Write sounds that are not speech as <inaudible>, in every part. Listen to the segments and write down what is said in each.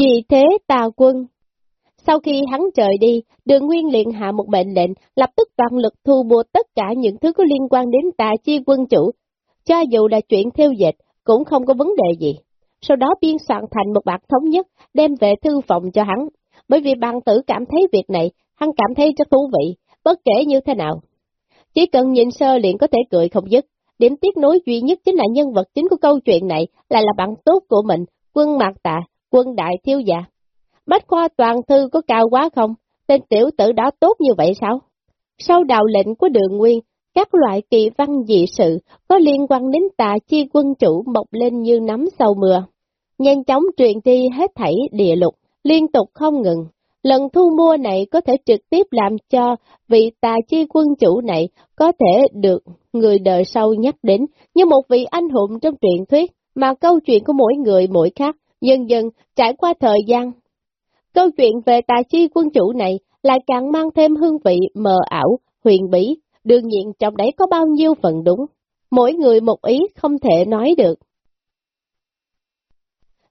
Vì thế tà quân. Sau khi hắn trời đi, đường nguyên liền hạ một mệnh lệnh, lập tức toàn lực thu mua tất cả những thứ có liên quan đến tà chi quân chủ. Cho dù là chuyện theo dệt, cũng không có vấn đề gì. Sau đó biên soạn thành một bản thống nhất, đem về thư phòng cho hắn. Bởi vì bàn tử cảm thấy việc này, hắn cảm thấy rất thú vị, bất kể như thế nào. Chỉ cần nhìn sơ liền có thể cười không dứt. Điểm tiếc nối duy nhất chính là nhân vật chính của câu chuyện này lại là bạn tốt của mình, quân mạc tạ, quân đại thiếu gia. Bách khoa toàn thư có cao quá không? Tên tiểu tử đó tốt như vậy sao? Sau đạo lệnh của đường nguyên, các loại kỳ văn dị sự có liên quan đến tà chi quân chủ mọc lên như nắm sau mưa. Nhanh chóng truyền đi hết thảy địa lục, liên tục không ngừng. Lần thu mua này có thể trực tiếp làm cho vị tà chi quân chủ này có thể được người đời sau nhắc đến như một vị anh hùng trong truyện thuyết, mà câu chuyện của mỗi người mỗi khác, dần dần trải qua thời gian. Câu chuyện về tài chi quân chủ này lại càng mang thêm hương vị mờ ảo, huyền bí, đương nhiên trong đấy có bao nhiêu phần đúng. Mỗi người một ý không thể nói được.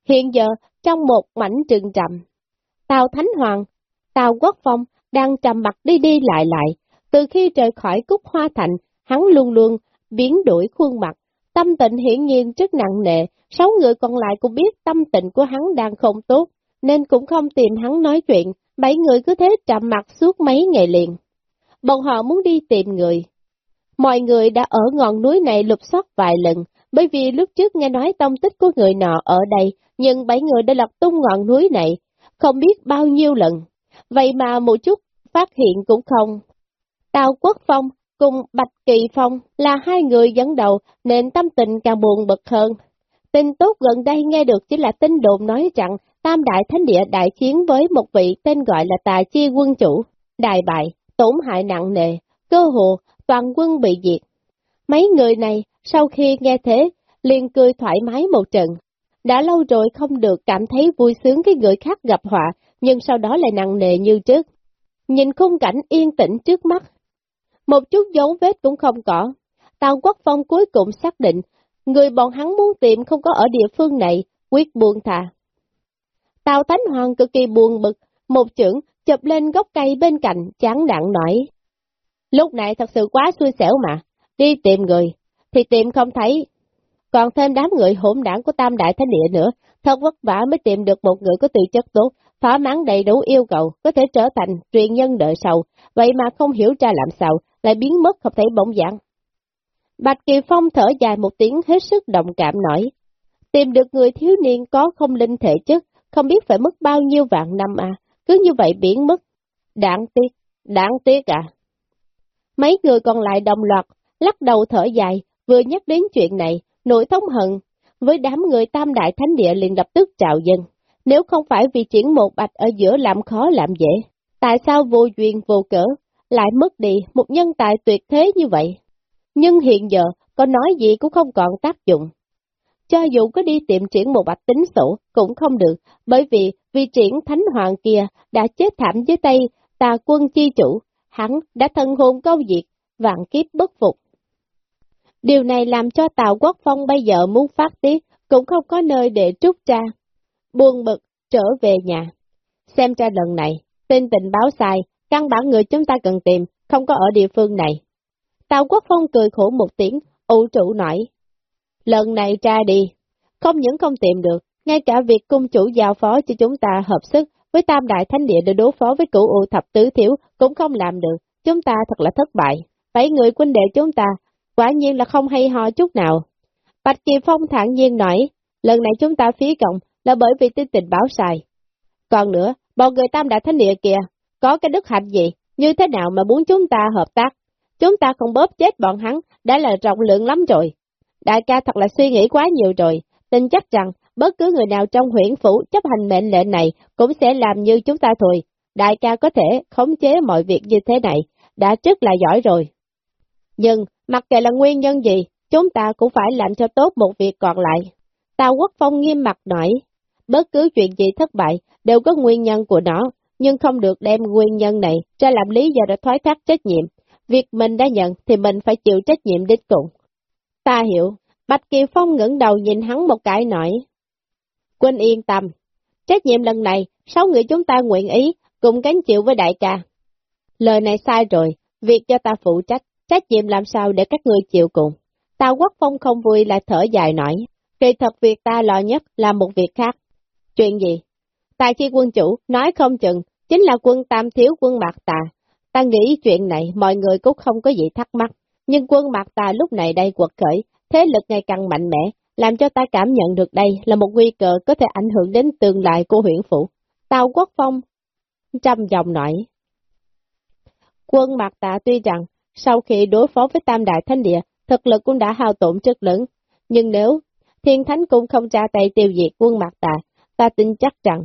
Hiện giờ, trong một mảnh trừng trầm, Tào Thánh Hoàng, Tào Quốc Phong đang trầm mặt đi đi lại lại. Từ khi rời khỏi Cúc Hoa Thành, hắn luôn luôn biến đổi khuôn mặt. Tâm tình hiển nhiên rất nặng nề, sáu người còn lại cũng biết tâm tình của hắn đang không tốt, nên cũng không tìm hắn nói chuyện, bảy người cứ thế trầm mặt suốt mấy ngày liền. Bọn họ muốn đi tìm người. Mọi người đã ở ngọn núi này lục soát vài lần, bởi vì lúc trước nghe nói tông tích của người nọ ở đây, nhưng bảy người đã lật tung ngọn núi này, không biết bao nhiêu lần. Vậy mà một chút phát hiện cũng không. Tào Quốc Phong cùng Bạch Kỳ Phong là hai người dẫn đầu nên tâm tình càng buồn bực hơn. Tin tốt gần đây nghe được chỉ là tin đồn nói rằng Tam Đại Thánh Địa đại chiến với một vị tên gọi là Tà Chi quân chủ, đại bại, tổn hại nặng nề, cơ hồ toàn quân bị diệt. Mấy người này sau khi nghe thế liền cười thoải mái một trận. Đã lâu rồi không được cảm thấy vui sướng cái người khác gặp họa, nhưng sau đó lại nặng nề như trước. Nhìn khung cảnh yên tĩnh trước mắt, một chút dấu vết cũng không có. Tào Quốc Phong cuối cùng xác định, người bọn hắn muốn tìm không có ở địa phương này, quyết buông thà. Tào Thánh Hoàng cực kỳ buồn bực, một chưởng chụp lên gốc cây bên cạnh, chán đạn nổi. Lúc này thật sự quá xui xẻo mà, đi tìm người, thì tìm không thấy. Còn thêm đám người hỗn đảng của Tam Đại Thánh Địa nữa, thật vất vả mới tìm được một người có tư chất tốt, thỏa mãn đầy đủ yêu cầu, có thể trở thành truyền nhân đợi sầu, vậy mà không hiểu ra làm sao, lại biến mất không thể bỗng dạng. Bạch Kỳ Phong thở dài một tiếng hết sức động cảm nổi. Tìm được người thiếu niên có không linh thể chất, không biết phải mất bao nhiêu vạn năm à, cứ như vậy biến mất. Đáng tiếc, đáng tiếc à. Mấy người còn lại đồng loạt, lắc đầu thở dài, vừa nhắc đến chuyện này, nỗi thống hận, với đám người tam đại thánh địa liền lập tức trào dân. Nếu không phải vì chuyển một bạch ở giữa làm khó làm dễ, tại sao vô duyên vô cỡ, lại mất đi một nhân tài tuyệt thế như vậy? Nhưng hiện giờ, có nói gì cũng không còn tác dụng. Cho dù có đi tiệm triển một bạch tính sổ, cũng không được, bởi vì vị triển thánh hoàng kia đã chết thảm dưới tay tà quân chi chủ, hắn đã thân hồn câu diệt, vạn kiếp bất phục. Điều này làm cho Tào Quốc Phong bây giờ muốn phát tiết, cũng không có nơi để trút ra. Buồn bực, trở về nhà. Xem ra lần này, tin tình báo sai, căn bản người chúng ta cần tìm, không có ở địa phương này. Tào Quốc Phong cười khổ một tiếng, ủ trụ nói. Lần này ra đi, không những không tìm được, ngay cả việc cung chủ giao phó cho chúng ta hợp sức với tam đại thánh địa để đối phó với cửu ưu thập tứ thiếu cũng không làm được, chúng ta thật là thất bại. Bảy người quân đệ chúng ta, quả nhiên là không hay ho chút nào. Bạch Kỳ Phong thản nhiên nói, lần này chúng ta phí cộng là bởi vì tin tình báo sai. Còn nữa, bọn người tam đại thánh địa kìa, có cái đức hạnh gì, như thế nào mà muốn chúng ta hợp tác? Chúng ta không bóp chết bọn hắn, đã là rộng lượng lắm rồi. Đại ca thật là suy nghĩ quá nhiều rồi, tin chắc rằng bất cứ người nào trong huyện phủ chấp hành mệnh lệnh này cũng sẽ làm như chúng ta thôi. Đại ca có thể khống chế mọi việc như thế này, đã rất là giỏi rồi. Nhưng, mặc kệ là nguyên nhân gì, chúng ta cũng phải làm cho tốt một việc còn lại. Tào Quốc Phong nghiêm mặt nói, bất cứ chuyện gì thất bại đều có nguyên nhân của nó, nhưng không được đem nguyên nhân này ra làm lý do để thoái thác trách nhiệm. Việc mình đã nhận thì mình phải chịu trách nhiệm đến cùng. Ta hiểu, Bạch Kiều Phong ngẩng đầu nhìn hắn một cái nói. Quân yên tâm, Trách nhiệm lần này, sáu người chúng ta nguyện ý, cùng gánh chịu với đại ca. Lời này sai rồi, việc cho ta phụ trách, trách nhiệm làm sao để các người chịu cùng. Tào Quốc Phong không vui lại thở dài nói, kỳ thật việc ta lo nhất là một việc khác. Chuyện gì? Tại khi quân chủ nói không chừng, chính là quân tam thiếu quân bạc tà. Ta nghĩ chuyện này mọi người cũng không có gì thắc mắc, nhưng quân mặt tà lúc này đây quật khởi, thế lực ngày càng mạnh mẽ, làm cho ta cảm nhận được đây là một nguy cơ có thể ảnh hưởng đến tương lai của huyện phủ. Tào Quốc Phong trầm dòng nói. Quân mặt Tạ tuy rằng sau khi đối phó với Tam Đại Thánh Địa, thực lực cũng đã hao tổn rất lớn, nhưng nếu Thiên Thánh cũng không ra tay tiêu diệt quân mặt Tạ, ta tin chắc rằng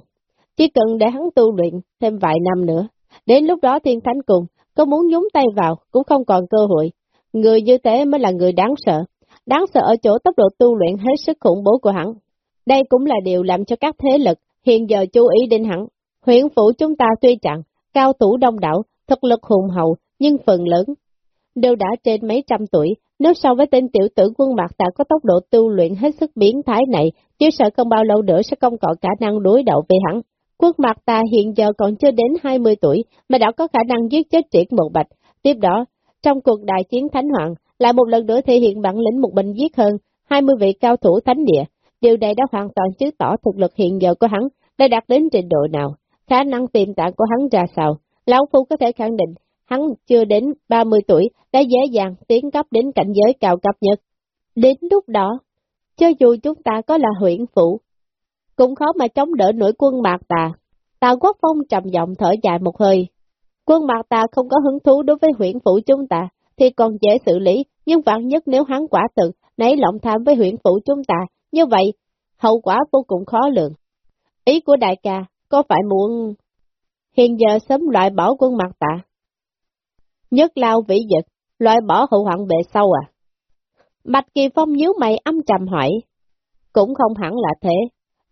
chỉ cần để hắn tu luyện thêm vài năm nữa, đến lúc đó Thiên Thánh cùng có muốn nhúng tay vào cũng không còn cơ hội. Người như thế mới là người đáng sợ, đáng sợ ở chỗ tốc độ tu luyện hết sức khủng bố của hắn. Đây cũng là điều làm cho các thế lực hiện giờ chú ý đến hắn. Huyện phủ chúng ta tuy chẳng, cao thủ đông đảo, thực lực hùng hậu, nhưng phần lớn đều đã trên mấy trăm tuổi, nếu so với tên tiểu tử quân mặt ta có tốc độ tu luyện hết sức biến thái này, chứ sợ không bao lâu nữa sẽ không còn khả năng đối đầu với hắn. Quân mặt ta hiện giờ còn chưa đến 20 tuổi, mà đã có khả năng giết chết triển một bạch. Tiếp đó, trong cuộc đại chiến Thánh Hoàng, lại một lần nữa thể hiện bản lĩnh một bệnh giết hơn 20 vị cao thủ thánh địa. Điều này đã hoàn toàn chứng tỏ thực lực hiện giờ của hắn đã đạt đến trình độ nào, khả năng tiềm tạng của hắn ra sao. Lão Phu có thể khẳng định, hắn chưa đến 30 tuổi đã dễ dàng tiến cấp đến cảnh giới cao cấp nhất. Đến lúc đó, cho dù chúng ta có là huyện phủ, cũng khó mà chống đỡ nổi quân mạc tà. Tào Quốc Phong trầm giọng thở dài một hơi. Quân mạc tà không có hứng thú đối với huyện phủ chúng ta, thì còn dễ xử lý, nhưng vạn nhất nếu hắn quả thực nấy lòng tham với huyện phủ chúng ta, như vậy, hậu quả vô cùng khó lường. Ý của đại ca, có phải muốn hiện giờ sớm loại bỏ quân Mạc tà, Nhất lao vĩ dịch loại bỏ hậu hoạn về sau à? Bạch Kỳ Phong nhíu mày âm trầm hỏi. Cũng không hẳn là thế.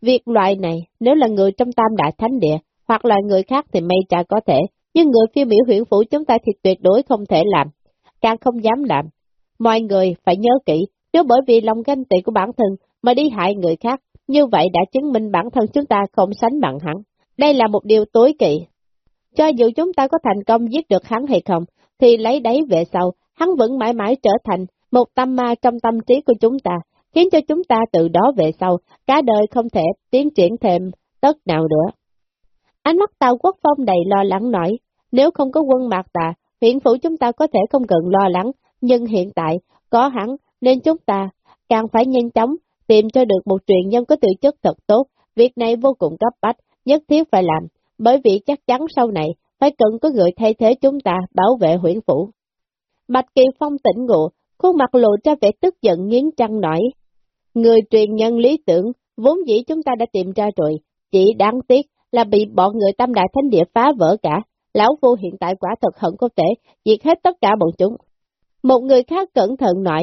Việc loại này, nếu là người trong tam đại thánh địa, hoặc là người khác thì may chả có thể, nhưng người phiêu miểu huyện phủ chúng ta thì tuyệt đối không thể làm càng không dám làm. Mọi người phải nhớ kỹ, nếu bởi vì lòng ganh tị của bản thân mà đi hại người khác, như vậy đã chứng minh bản thân chúng ta không sánh bằng hắn. Đây là một điều tối kỵ. Cho dù chúng ta có thành công giết được hắn hay không, thì lấy đấy về sau, hắn vẫn mãi mãi trở thành một tâm ma trong tâm trí của chúng ta, khiến cho chúng ta từ đó về sau, cả đời không thể tiến triển thêm tất nào nữa. Ánh mắt Tàu Quốc Phong đầy lo lắng nói, nếu không có quân mạc tà, Huyện phủ chúng ta có thể không cần lo lắng, nhưng hiện tại có hắn nên chúng ta càng phải nhanh chóng tìm cho được một truyền nhân có tự chất thật tốt. Việc này vô cùng cấp bách, nhất thiết phải làm, bởi vì chắc chắn sau này phải cần có người thay thế chúng ta bảo vệ huyện phủ. Bạch Kỳ Phong tỉnh ngộ, khuôn mặt lộ ra vẻ tức giận nghiến trăng nổi. Người truyền nhân lý tưởng, vốn dĩ chúng ta đã tìm ra rồi, chỉ đáng tiếc là bị bọn người tam đại thánh địa phá vỡ cả, lão phu hiện tại quả thật hận có thể diệt hết tất cả bọn chúng. Một người khác cẩn thận nói,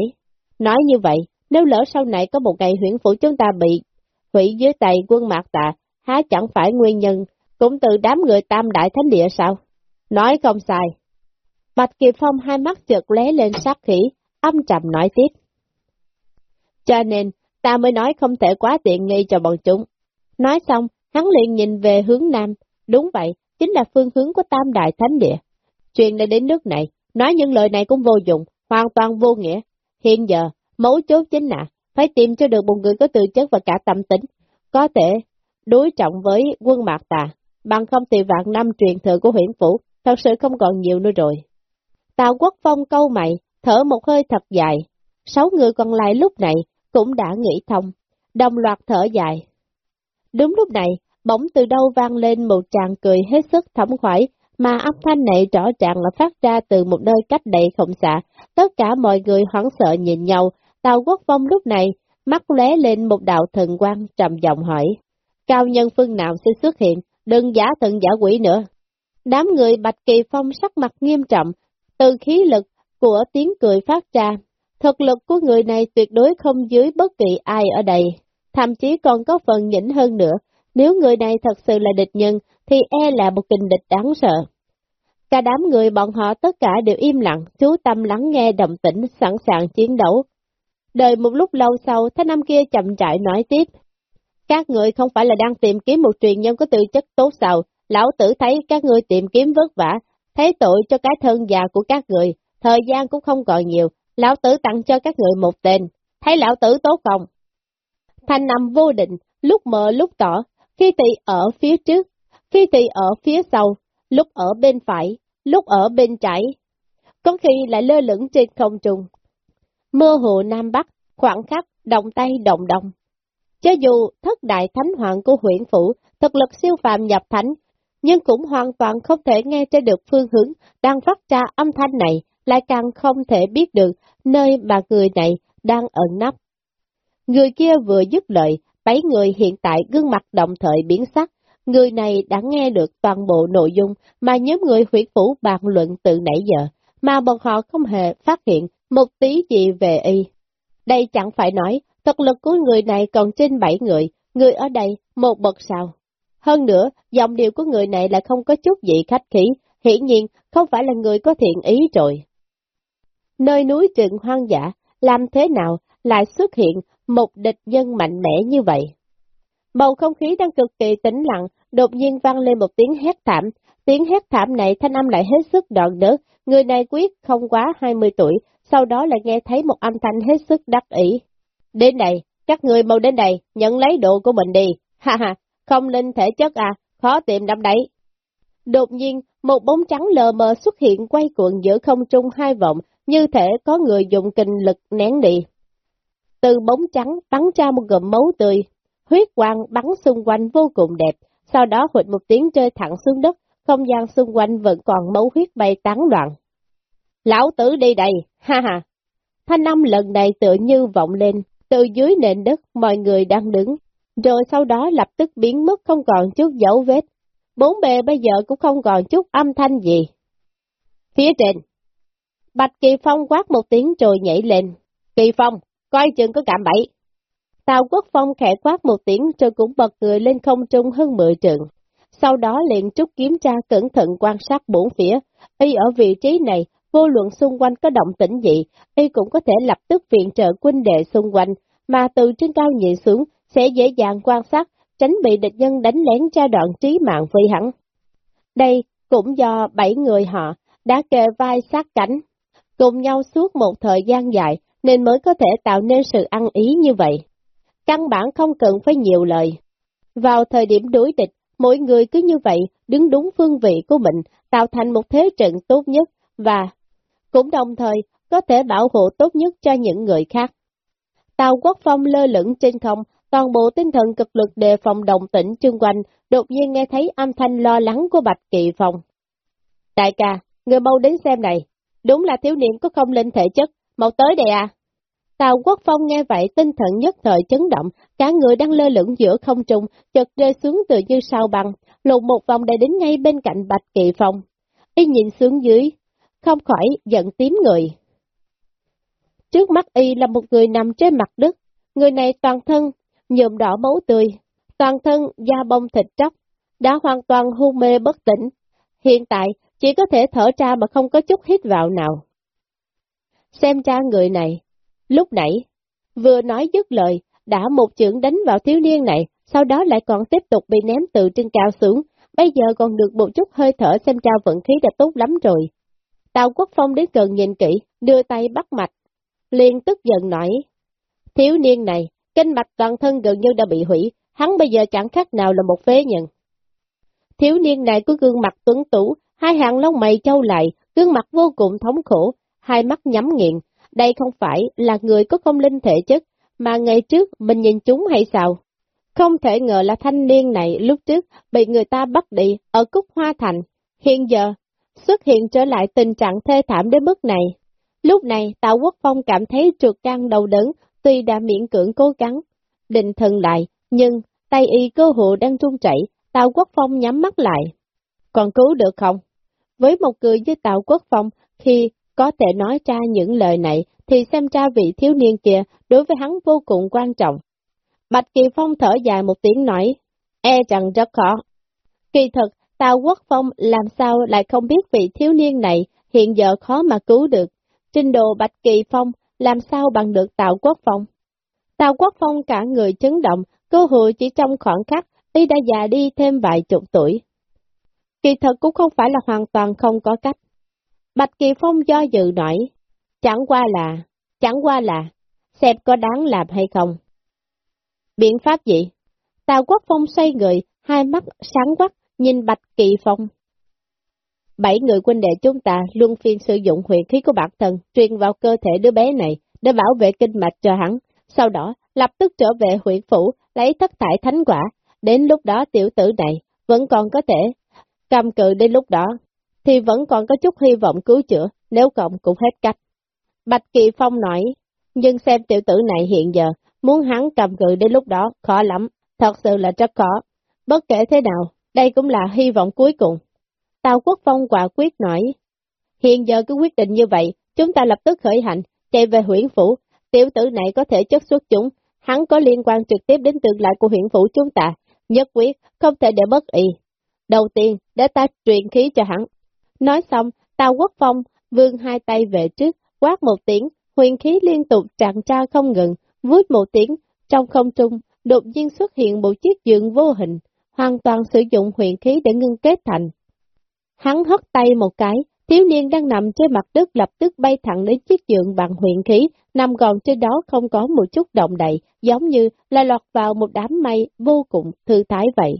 nói như vậy, nếu lỡ sau này có một ngày huyện phủ chúng ta bị hủy dưới tay quân mạc tạ, há chẳng phải nguyên nhân cũng từ đám người tam đại thánh địa sao? Nói không sai. Bạch Kiều Phong hai mắt chợt lé lên sát khí, âm trầm nói tiếp. Cho nên, ta mới nói không thể quá tiện nghi cho bọn chúng. Nói xong, hắn liền nhìn về hướng nam, đúng vậy, chính là phương hướng của tam đại thánh địa. Chuyện đã đến nước này, nói những lời này cũng vô dụng, hoàn toàn vô nghĩa. Hiện giờ, mấu chốt chính là, phải tìm cho được một người có tư chất và cả tâm tính, có thể đối trọng với quân mạc tà, bằng không thì vạn năm truyền thừa của huyện phủ, thật sự không còn nhiều nữa rồi. Tào Quốc Phong câu mày, thở một hơi thật dài, sáu người còn lại lúc này cũng đã nghĩ thông, đồng loạt thở dài. Đúng lúc này, bỗng từ đâu vang lên một tràng cười hết sức thẩm khoái, mà âm thanh này rõ ràng là phát ra từ một nơi cách đây không xa. Tất cả mọi người hoảng sợ nhìn nhau, Tào Quốc Phong lúc này, mắt lóe lên một đạo thần quang trầm giọng hỏi. Cao nhân phương nào sẽ xuất hiện, đừng giả thần giả quỷ nữa. Đám người Bạch Kỳ Phong sắc mặt nghiêm trọng, từ khí lực của tiếng cười phát ra. Thực lực của người này tuyệt đối không dưới bất kỳ ai ở đây, thậm chí còn có phần nhỉnh hơn nữa, nếu người này thật sự là địch nhân, thì e là một kình địch đáng sợ. Cả đám người bọn họ tất cả đều im lặng, chú tâm lắng nghe đồng tĩnh, sẵn sàng chiến đấu. Đợi một lúc lâu sau, thái năm kia chậm rãi nói tiếp. Các người không phải là đang tìm kiếm một truyền nhân có tư chất tốt sao, lão tử thấy các người tìm kiếm vất vả, thấy tội cho cái thân già của các người, thời gian cũng không còn nhiều, lão tử tặng cho các người một tên, thấy lão tử tốt không? Thanh nằm vô định, lúc mờ lúc tỏ, khi thì ở phía trước, khi thì ở phía sau, lúc ở bên phải, lúc ở bên trái, có khi lại lơ lửng trên không trung. Mơ hồ Nam Bắc, khoảng khắc, động tay động động. Cho dù thất đại thánh hoàng của huyện phủ, thực lực siêu phàm nhập thánh, nhưng cũng hoàn toàn không thể nghe cho được phương hướng đang phát ra âm thanh này, lại càng không thể biết được nơi mà người này đang ẩn nấp. Người kia vừa dứt lời, bảy người hiện tại gương mặt đồng thời biến sắc, người này đã nghe được toàn bộ nội dung mà nhóm người huyệt phủ bàn luận từ nãy giờ, mà bọn họ không hề phát hiện một tí gì về y. Đây chẳng phải nói, thực lực của người này còn trên bảy người, người ở đây một bậc sao. Hơn nữa, giọng điệu của người này là không có chút gì khách khí, hiển nhiên không phải là người có thiện ý rồi. Nơi núi rừng hoang dã, làm thế nào lại xuất hiện một địch nhân mạnh mẽ như vậy? Bầu không khí đang cực kỳ tĩnh lặng, đột nhiên vang lên một tiếng hét thảm. Tiếng hét thảm này thanh âm lại hết sức đoạn đớt, người này quyết không quá 20 tuổi, sau đó lại nghe thấy một âm thanh hết sức đắc ý. Đến đây, các người mau đến đây, nhận lấy đồ của mình đi, ha ha, không linh thể chất à, khó tìm đâm đấy. Đột nhiên, một bóng trắng lờ mờ xuất hiện quay cuộn giữa không trung hai vọng, như thể có người dùng kinh lực nén đi. Từ bóng trắng bắn ra một gầm máu tươi, huyết quang bắn xung quanh vô cùng đẹp, sau đó hụt một tiếng rơi thẳng xuống đất, không gian xung quanh vẫn còn máu huyết bay tán loạn. Lão tử đi đây, ha ha! Thanh âm lần này tự như vọng lên, từ dưới nền đất mọi người đang đứng, rồi sau đó lập tức biến mất không còn chút dấu vết. Bốn bề bây giờ cũng không còn chút âm thanh gì. Phía trên, Bạch Kỳ Phong quát một tiếng rồi nhảy lên. Kỳ Phong, coi chừng có cảm bẫy. Tào Quốc Phong khẽ quát một tiếng rồi cũng bật người lên không trung hơn mười trường. Sau đó liền trúc kiếm tra cẩn thận quan sát bốn phía. Y ở vị trí này, vô luận xung quanh có động tĩnh gì, Y cũng có thể lập tức viện trợ quân đệ xung quanh, mà từ trên cao nhìn xuống sẽ dễ dàng quan sát, tránh bị địch nhân đánh lén tra đoạn trí mạng phi hẳn. Đây cũng do bảy người họ đã kề vai sát cánh, cùng nhau suốt một thời gian dài nên mới có thể tạo nên sự ăn ý như vậy. Căn bản không cần phải nhiều lời. Vào thời điểm đối địch, mỗi người cứ như vậy đứng đúng phương vị của mình, tạo thành một thế trận tốt nhất và cũng đồng thời có thể bảo hộ tốt nhất cho những người khác. Tàu quốc phong lơ lửng trên không, toàn bộ tinh thần cực lực đề phòng đồng tĩnh chung quanh, đột nhiên nghe thấy âm thanh lo lắng của Bạch Kỳ Phong. Đại ca, người mau đến xem này, đúng là thiếu niệm có không linh thể chất, mau tới đây à. Tào Quốc Phong nghe vậy tinh thần nhất thời chấn động, cả người đang lơ lửng giữa không trung, chợt rơi xuống từ như sao băng, lột một vòng đã đến ngay bên cạnh Bạch Kỳ Phong. Y nhìn xuống dưới, không khỏi giận tím người. Trước mắt Y là một người nằm trên mặt đất, người này toàn thân, nhuộm đỏ máu tươi, toàn thân da bông thịt tróc, đã hoàn toàn hôn mê bất tỉnh. Hiện tại, chỉ có thể thở ra mà không có chút hít vào nào. Xem ra người này, lúc nãy, vừa nói dứt lời, đã một chưởng đánh vào thiếu niên này, sau đó lại còn tiếp tục bị ném từ trên cao xuống, bây giờ còn được một chút hơi thở xem ra vận khí đã tốt lắm rồi. Tào Quốc Phong đến gần nhìn kỹ, đưa tay bắt mạch, liền tức giận nói, thiếu niên này, kinh mạch toàn thân gần như đã bị hủy, hắn bây giờ chẳng khác nào là một phế nhân. Thiếu niên này có gương mặt tuấn tú, hai hàng lông mày trâu lại, gương mặt vô cùng thống khổ, hai mắt nhắm nghiện. Đây không phải là người có công linh thể chất, mà ngày trước mình nhìn chúng hay sao? Không thể ngờ là thanh niên này lúc trước bị người ta bắt đi ở Cúc Hoa Thành, hiện giờ xuất hiện trở lại tình trạng thê thảm đến mức này. Lúc này tào Quốc Phong cảm thấy trượt căng đầu đớn, tuy đã miễn cưỡng cố gắng, định thần lại, nhưng tay y cơ hộ đang trung chảy, Tào Quốc Phong nhắm mắt lại. Còn cứu được không? Với một người như Tào Quốc Phong, khi có thể nói ra những lời này, thì xem ra vị thiếu niên kia đối với hắn vô cùng quan trọng. Bạch Kỳ Phong thở dài một tiếng nói, e rằng rất khó. Kỳ thật Tào Quốc Phong làm sao lại không biết vị thiếu niên này hiện giờ khó mà cứu được. Trình độ Bạch Kỳ Phong làm sao bằng được Tào Quốc Phong. Tào Quốc Phong cả người chấn động, cơ hội chỉ trong khoảng khắc, y đã già đi thêm vài chục tuổi. Kỳ thật cũng không phải là hoàn toàn không có cách. Bạch Kỳ Phong do dự nói, chẳng qua là, chẳng qua là, xem có đáng làm hay không. Biện pháp gì? Tào Quốc Phong xoay người, hai mắt sáng quắc, nhìn Bạch Kỳ Phong. Bảy người quân đệ chúng ta luôn phiên sử dụng huyền khí của bản thân truyền vào cơ thể đứa bé này để bảo vệ kinh mạch cho hắn, sau đó lập tức trở về huyện phủ lấy thất thải thánh quả, đến lúc đó tiểu tử này vẫn còn có thể cầm cự đến lúc đó, thì vẫn còn có chút hy vọng cứu chữa, nếu cộng cũng hết cách. Bạch Kỳ Phong nói, nhưng xem tiểu tử này hiện giờ, muốn hắn cầm cự đến lúc đó, khó lắm, thật sự là rất khó. Bất kể thế nào, đây cũng là hy vọng cuối cùng. Tào Quốc Phong quả quyết nói, hiện giờ cứ quyết định như vậy, chúng ta lập tức khởi hành, chạy về huyện phủ, tiểu tử này có thể chất xuất chúng, hắn có liên quan trực tiếp đến tương lai của huyện phủ chúng ta, nhất quyết, không thể để bất y. Đầu tiên, để ta truyền khí cho hắn. Nói xong, Tào Quốc Phong vươn hai tay về trước, quát một tiếng, huyền khí liên tục tràn tra không ngừng, vút một tiếng, trong không trung, đột nhiên xuất hiện một chiếc giường vô hình, hoàn toàn sử dụng huyền khí để ngưng kết thành. Hắn hất tay một cái, thiếu niên đang nằm trên mặt đất lập tức bay thẳng đến chiếc giường bằng huyền khí, nằm gòn trên đó không có một chút động đậy, giống như là lọt vào một đám mây vô cùng thư thái vậy.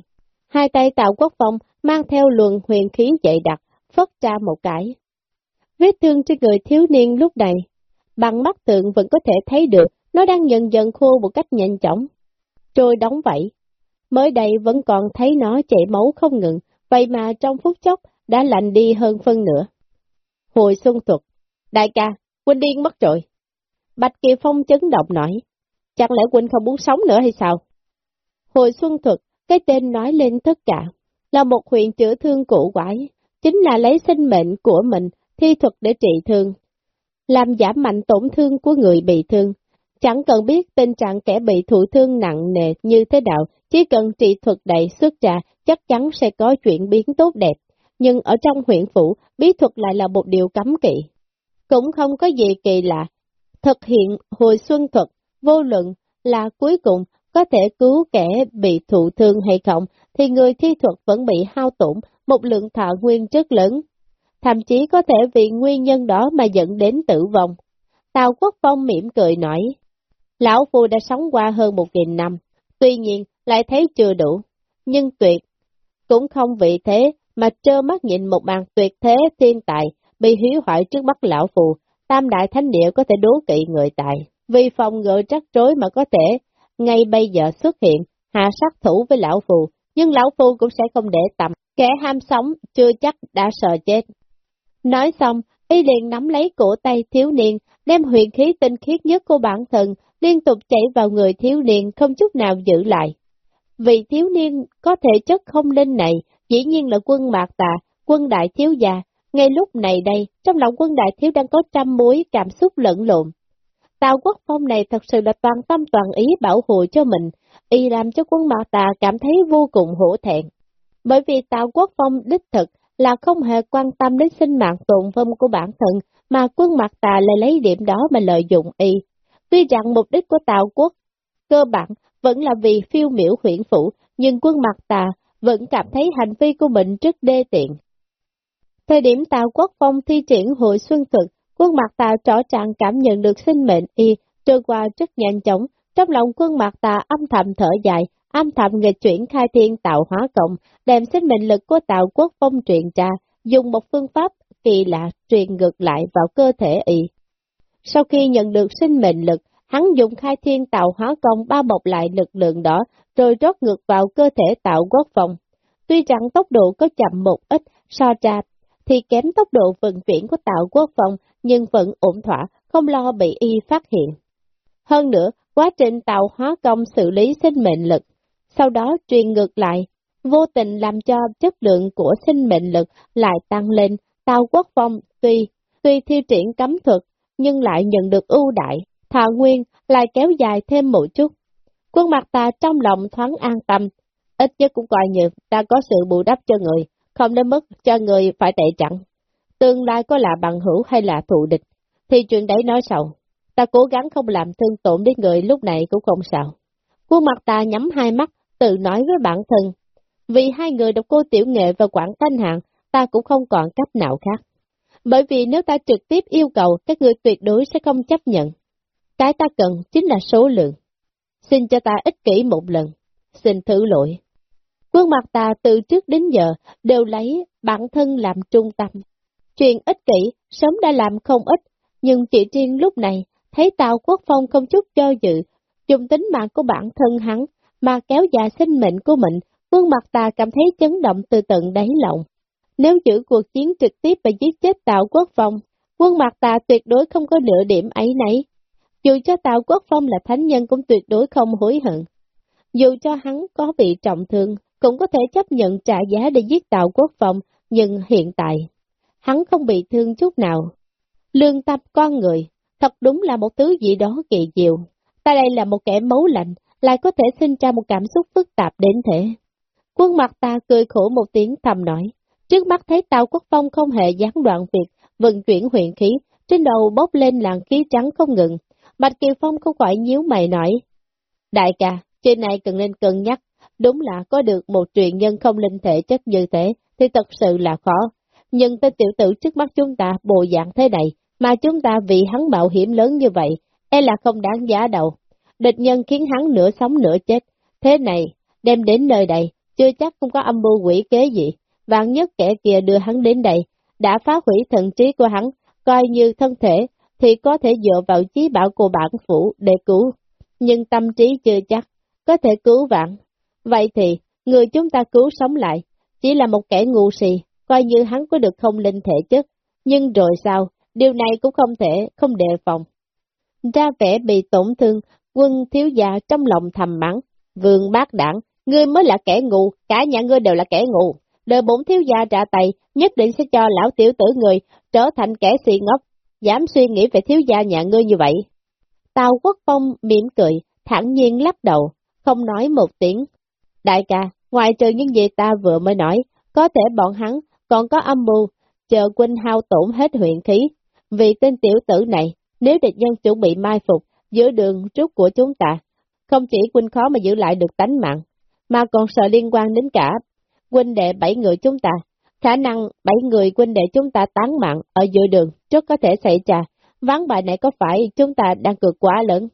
Hai tay tạo quốc phong mang theo luồng huyền khí dậy đặc, phất ra một cái. Vết thương trên người thiếu niên lúc này, bằng mắt tượng vẫn có thể thấy được, nó đang dần dần khô một cách nhanh chóng. Trôi đóng vậy. Mới đây vẫn còn thấy nó chảy máu không ngừng, vậy mà trong phút chốc đã lạnh đi hơn phân nửa. Hồi xuân thuật, đại ca, Huynh điên mất rồi. Bạch Kỳ Phong chấn động nói, chẳng lẽ Huynh không muốn sống nữa hay sao? Hồi xuân thuật, cái tên nói lên tất cả, là một huyện chữa thương cổ quái, chính là lấy sinh mệnh của mình thi thuật để trị thương, làm giảm mạnh tổn thương của người bị thương. Chẳng cần biết tình trạng kẻ bị thụ thương nặng nề như thế nào, chỉ cần trị thuật đầy xuất ra, chắc chắn sẽ có chuyển biến tốt đẹp. Nhưng ở trong huyện phủ, bí thuật lại là một điều cấm kỵ. Cũng không có gì kỳ lạ. Thực hiện hồi xuân thuật, vô luận là cuối cùng có thể cứu kẻ bị thụ thương hay không, thì người thi thuật vẫn bị hao tổn một lượng thọ nguyên rất lớn. Thậm chí có thể vì nguyên nhân đó mà dẫn đến tử vong. Tào Quốc Phong mỉm cười nói, Lão Phu đã sống qua hơn một nghìn năm, tuy nhiên lại thấy chưa đủ, nhưng tuyệt, cũng không vì thế mà trơ mắt nhìn một bàn tuyệt thế thiên tài bị hủy hoại trước mắt Lão Phu, tam đại thánh địa có thể đố kỵ người tài, vì phòng ngự trắc rối mà có thể ngay bây giờ xuất hiện, hạ sát thủ với Lão phù nhưng Lão Phu cũng sẽ không để tầm, kẻ ham sống chưa chắc đã sợ chết. Nói xong, y liền nắm lấy cổ tay thiếu niên, đem huyền khí tinh khiết nhất của bản thân, liên tục chảy vào người thiếu niên không chút nào giữ lại. Vì thiếu niên có thể chất không linh này, dĩ nhiên là quân mạc tà, quân đại thiếu già. Ngay lúc này đây, trong lòng quân đại thiếu đang có trăm mối cảm xúc lẫn lộn. Tào quốc phong này thật sự là toàn tâm toàn ý bảo hộ cho mình, y làm cho quân mạc tà cảm thấy vô cùng hổ thẹn. Bởi vì Tào quốc phong đích thực là không hề quan tâm đến sinh mạng tồn vong của bản thân, mà quân mặt tà lại lấy điểm đó mà lợi dụng y. Tuy rằng mục đích của Tào quốc cơ bản vẫn là vì phiêu miểu huyện phủ, nhưng quân mặt tà vẫn cảm thấy hành vi của mình rất đê tiện. Thời điểm Tào Quốc Phong thi triển hội xuân thực, quân mặt tà rõ ràng cảm nhận được sinh mệnh y trôi qua rất nhanh chóng, trong lòng quân mặt tà âm thầm thở dài, âm thầm nghịch chuyển khai thiên tạo hóa cộng, đem sinh mệnh lực của tạo Quốc Phong truyền ra, dùng một phương pháp kỳ lạ truyền ngược lại vào cơ thể y. Sau khi nhận được sinh mệnh lực, hắn dùng khai thiên tạo hóa công bao bọc lại lực lượng đó, rồi rót ngược vào cơ thể tạo quốc phong. Tuy rằng tốc độ có chậm một ít so ra, thì kém tốc độ vận chuyển của tạo quốc phòng nhưng vẫn ổn thỏa, không lo bị y phát hiện. Hơn nữa, quá trình tạo hóa công xử lý sinh mệnh lực, sau đó truyền ngược lại, vô tình làm cho chất lượng của sinh mệnh lực lại tăng lên, Tào Quốc Phong tuy, tuy thiêu triển cấm thuật, nhưng lại nhận được ưu đại, thọ nguyên lại kéo dài thêm một chút. Quân mặt ta trong lòng thoáng an tâm, ít nhất cũng coi như ta có sự bù đắp cho người, không đến mức cho người phải tệ chẳng. Tương lai có là bằng hữu hay là thù địch, thì chuyện đấy nói sau. Ta cố gắng không làm thương tổn đến người lúc này cũng không sao. khuôn mặt ta nhắm hai mắt, tự nói với bản thân. Vì hai người độc cô Tiểu Nghệ và Quảng Thanh Hạng, ta cũng không còn cách nào khác. Bởi vì nếu ta trực tiếp yêu cầu, các người tuyệt đối sẽ không chấp nhận. Cái ta cần chính là số lượng. Xin cho ta ích kỷ một lần. Xin thử lỗi. Quân mặt ta từ trước đến giờ đều lấy bản thân làm trung tâm. Chuyện ích kỷ sớm đã làm không ít, nhưng chỉ riêng lúc này, thấy Tào Quốc Phong không chút cho dự, dùng tính mạng của bản thân hắn, mà kéo dài sinh mệnh của mình, quân mặt ta cảm thấy chấn động từ tận đáy lòng. Nếu giữ cuộc chiến trực tiếp và giết chết Tào Quốc Phong, quân mặt ta tuyệt đối không có nửa điểm ấy nấy. Dù cho Tào Quốc Phong là thánh nhân cũng tuyệt đối không hối hận. Dù cho hắn có bị trọng thương, cũng có thể chấp nhận trả giá để giết Tào Quốc Phong, nhưng hiện tại, hắn không bị thương chút nào. Lương tâm con người, thật đúng là một thứ gì đó kỳ diệu. Ta đây là một kẻ máu lạnh, lại có thể sinh ra một cảm xúc phức tạp đến thế. Quân mặt ta cười khổ một tiếng thầm nói, trước mắt thấy Tào Quốc Phong không hề gián đoạn việc vận chuyển huyện khí, trên đầu bốc lên làn khí trắng không ngừng. Bạch Kiều Phong không khỏi nhíu mày nói, Đại ca, chuyện này cần nên cân nhắc, đúng là có được một truyền nhân không linh thể chất như thế, thì thật sự là khó. Nhưng tên tiểu tử trước mắt chúng ta bộ dạng thế này, mà chúng ta vì hắn mạo hiểm lớn như vậy, e là không đáng giá đâu. Địch nhân khiến hắn nửa sống nửa chết. Thế này, đem đến nơi đây, chưa chắc không có âm mưu quỷ kế gì. Vạn nhất kẻ kia đưa hắn đến đây, đã phá hủy thần trí của hắn, coi như thân thể, thì có thể dựa vào trí bảo của bản phủ để cứu. Nhưng tâm trí chưa chắc, có thể cứu vạn. Vậy thì, người chúng ta cứu sống lại, chỉ là một kẻ ngu si, coi như hắn có được không linh thể chất. Nhưng rồi sao, điều này cũng không thể không đề phòng. Ra vẻ bị tổn thương, quân thiếu gia trong lòng thầm mắng, vương bác đảng, ngươi mới là kẻ ngu, cả nhà ngươi đều là kẻ ngu. Đời bổn thiếu gia trả tay, nhất định sẽ cho lão tiểu tử người trở thành kẻ si ngốc, dám suy nghĩ về thiếu gia nhà ngươi như vậy. Tào Quốc Phong mỉm cười, thẳng nhiên lắc đầu, không nói một tiếng. Đại ca, ngoài trừ những gì ta vừa mới nói, có thể bọn hắn còn có âm mưu, chờ quân hao tổn hết huyện khí. Vì tên tiểu tử này, nếu địch nhân chuẩn bị mai phục giữa đường trước của chúng ta, không chỉ quân khó mà giữ lại được tánh mạng, mà còn sợ liên quan đến cả quân đệ bảy người chúng ta. Khả năng bảy người quân đệ chúng ta tán mạng ở giữa đường trước có thể xảy ra, ván bài này có phải chúng ta đang cực quá lớn?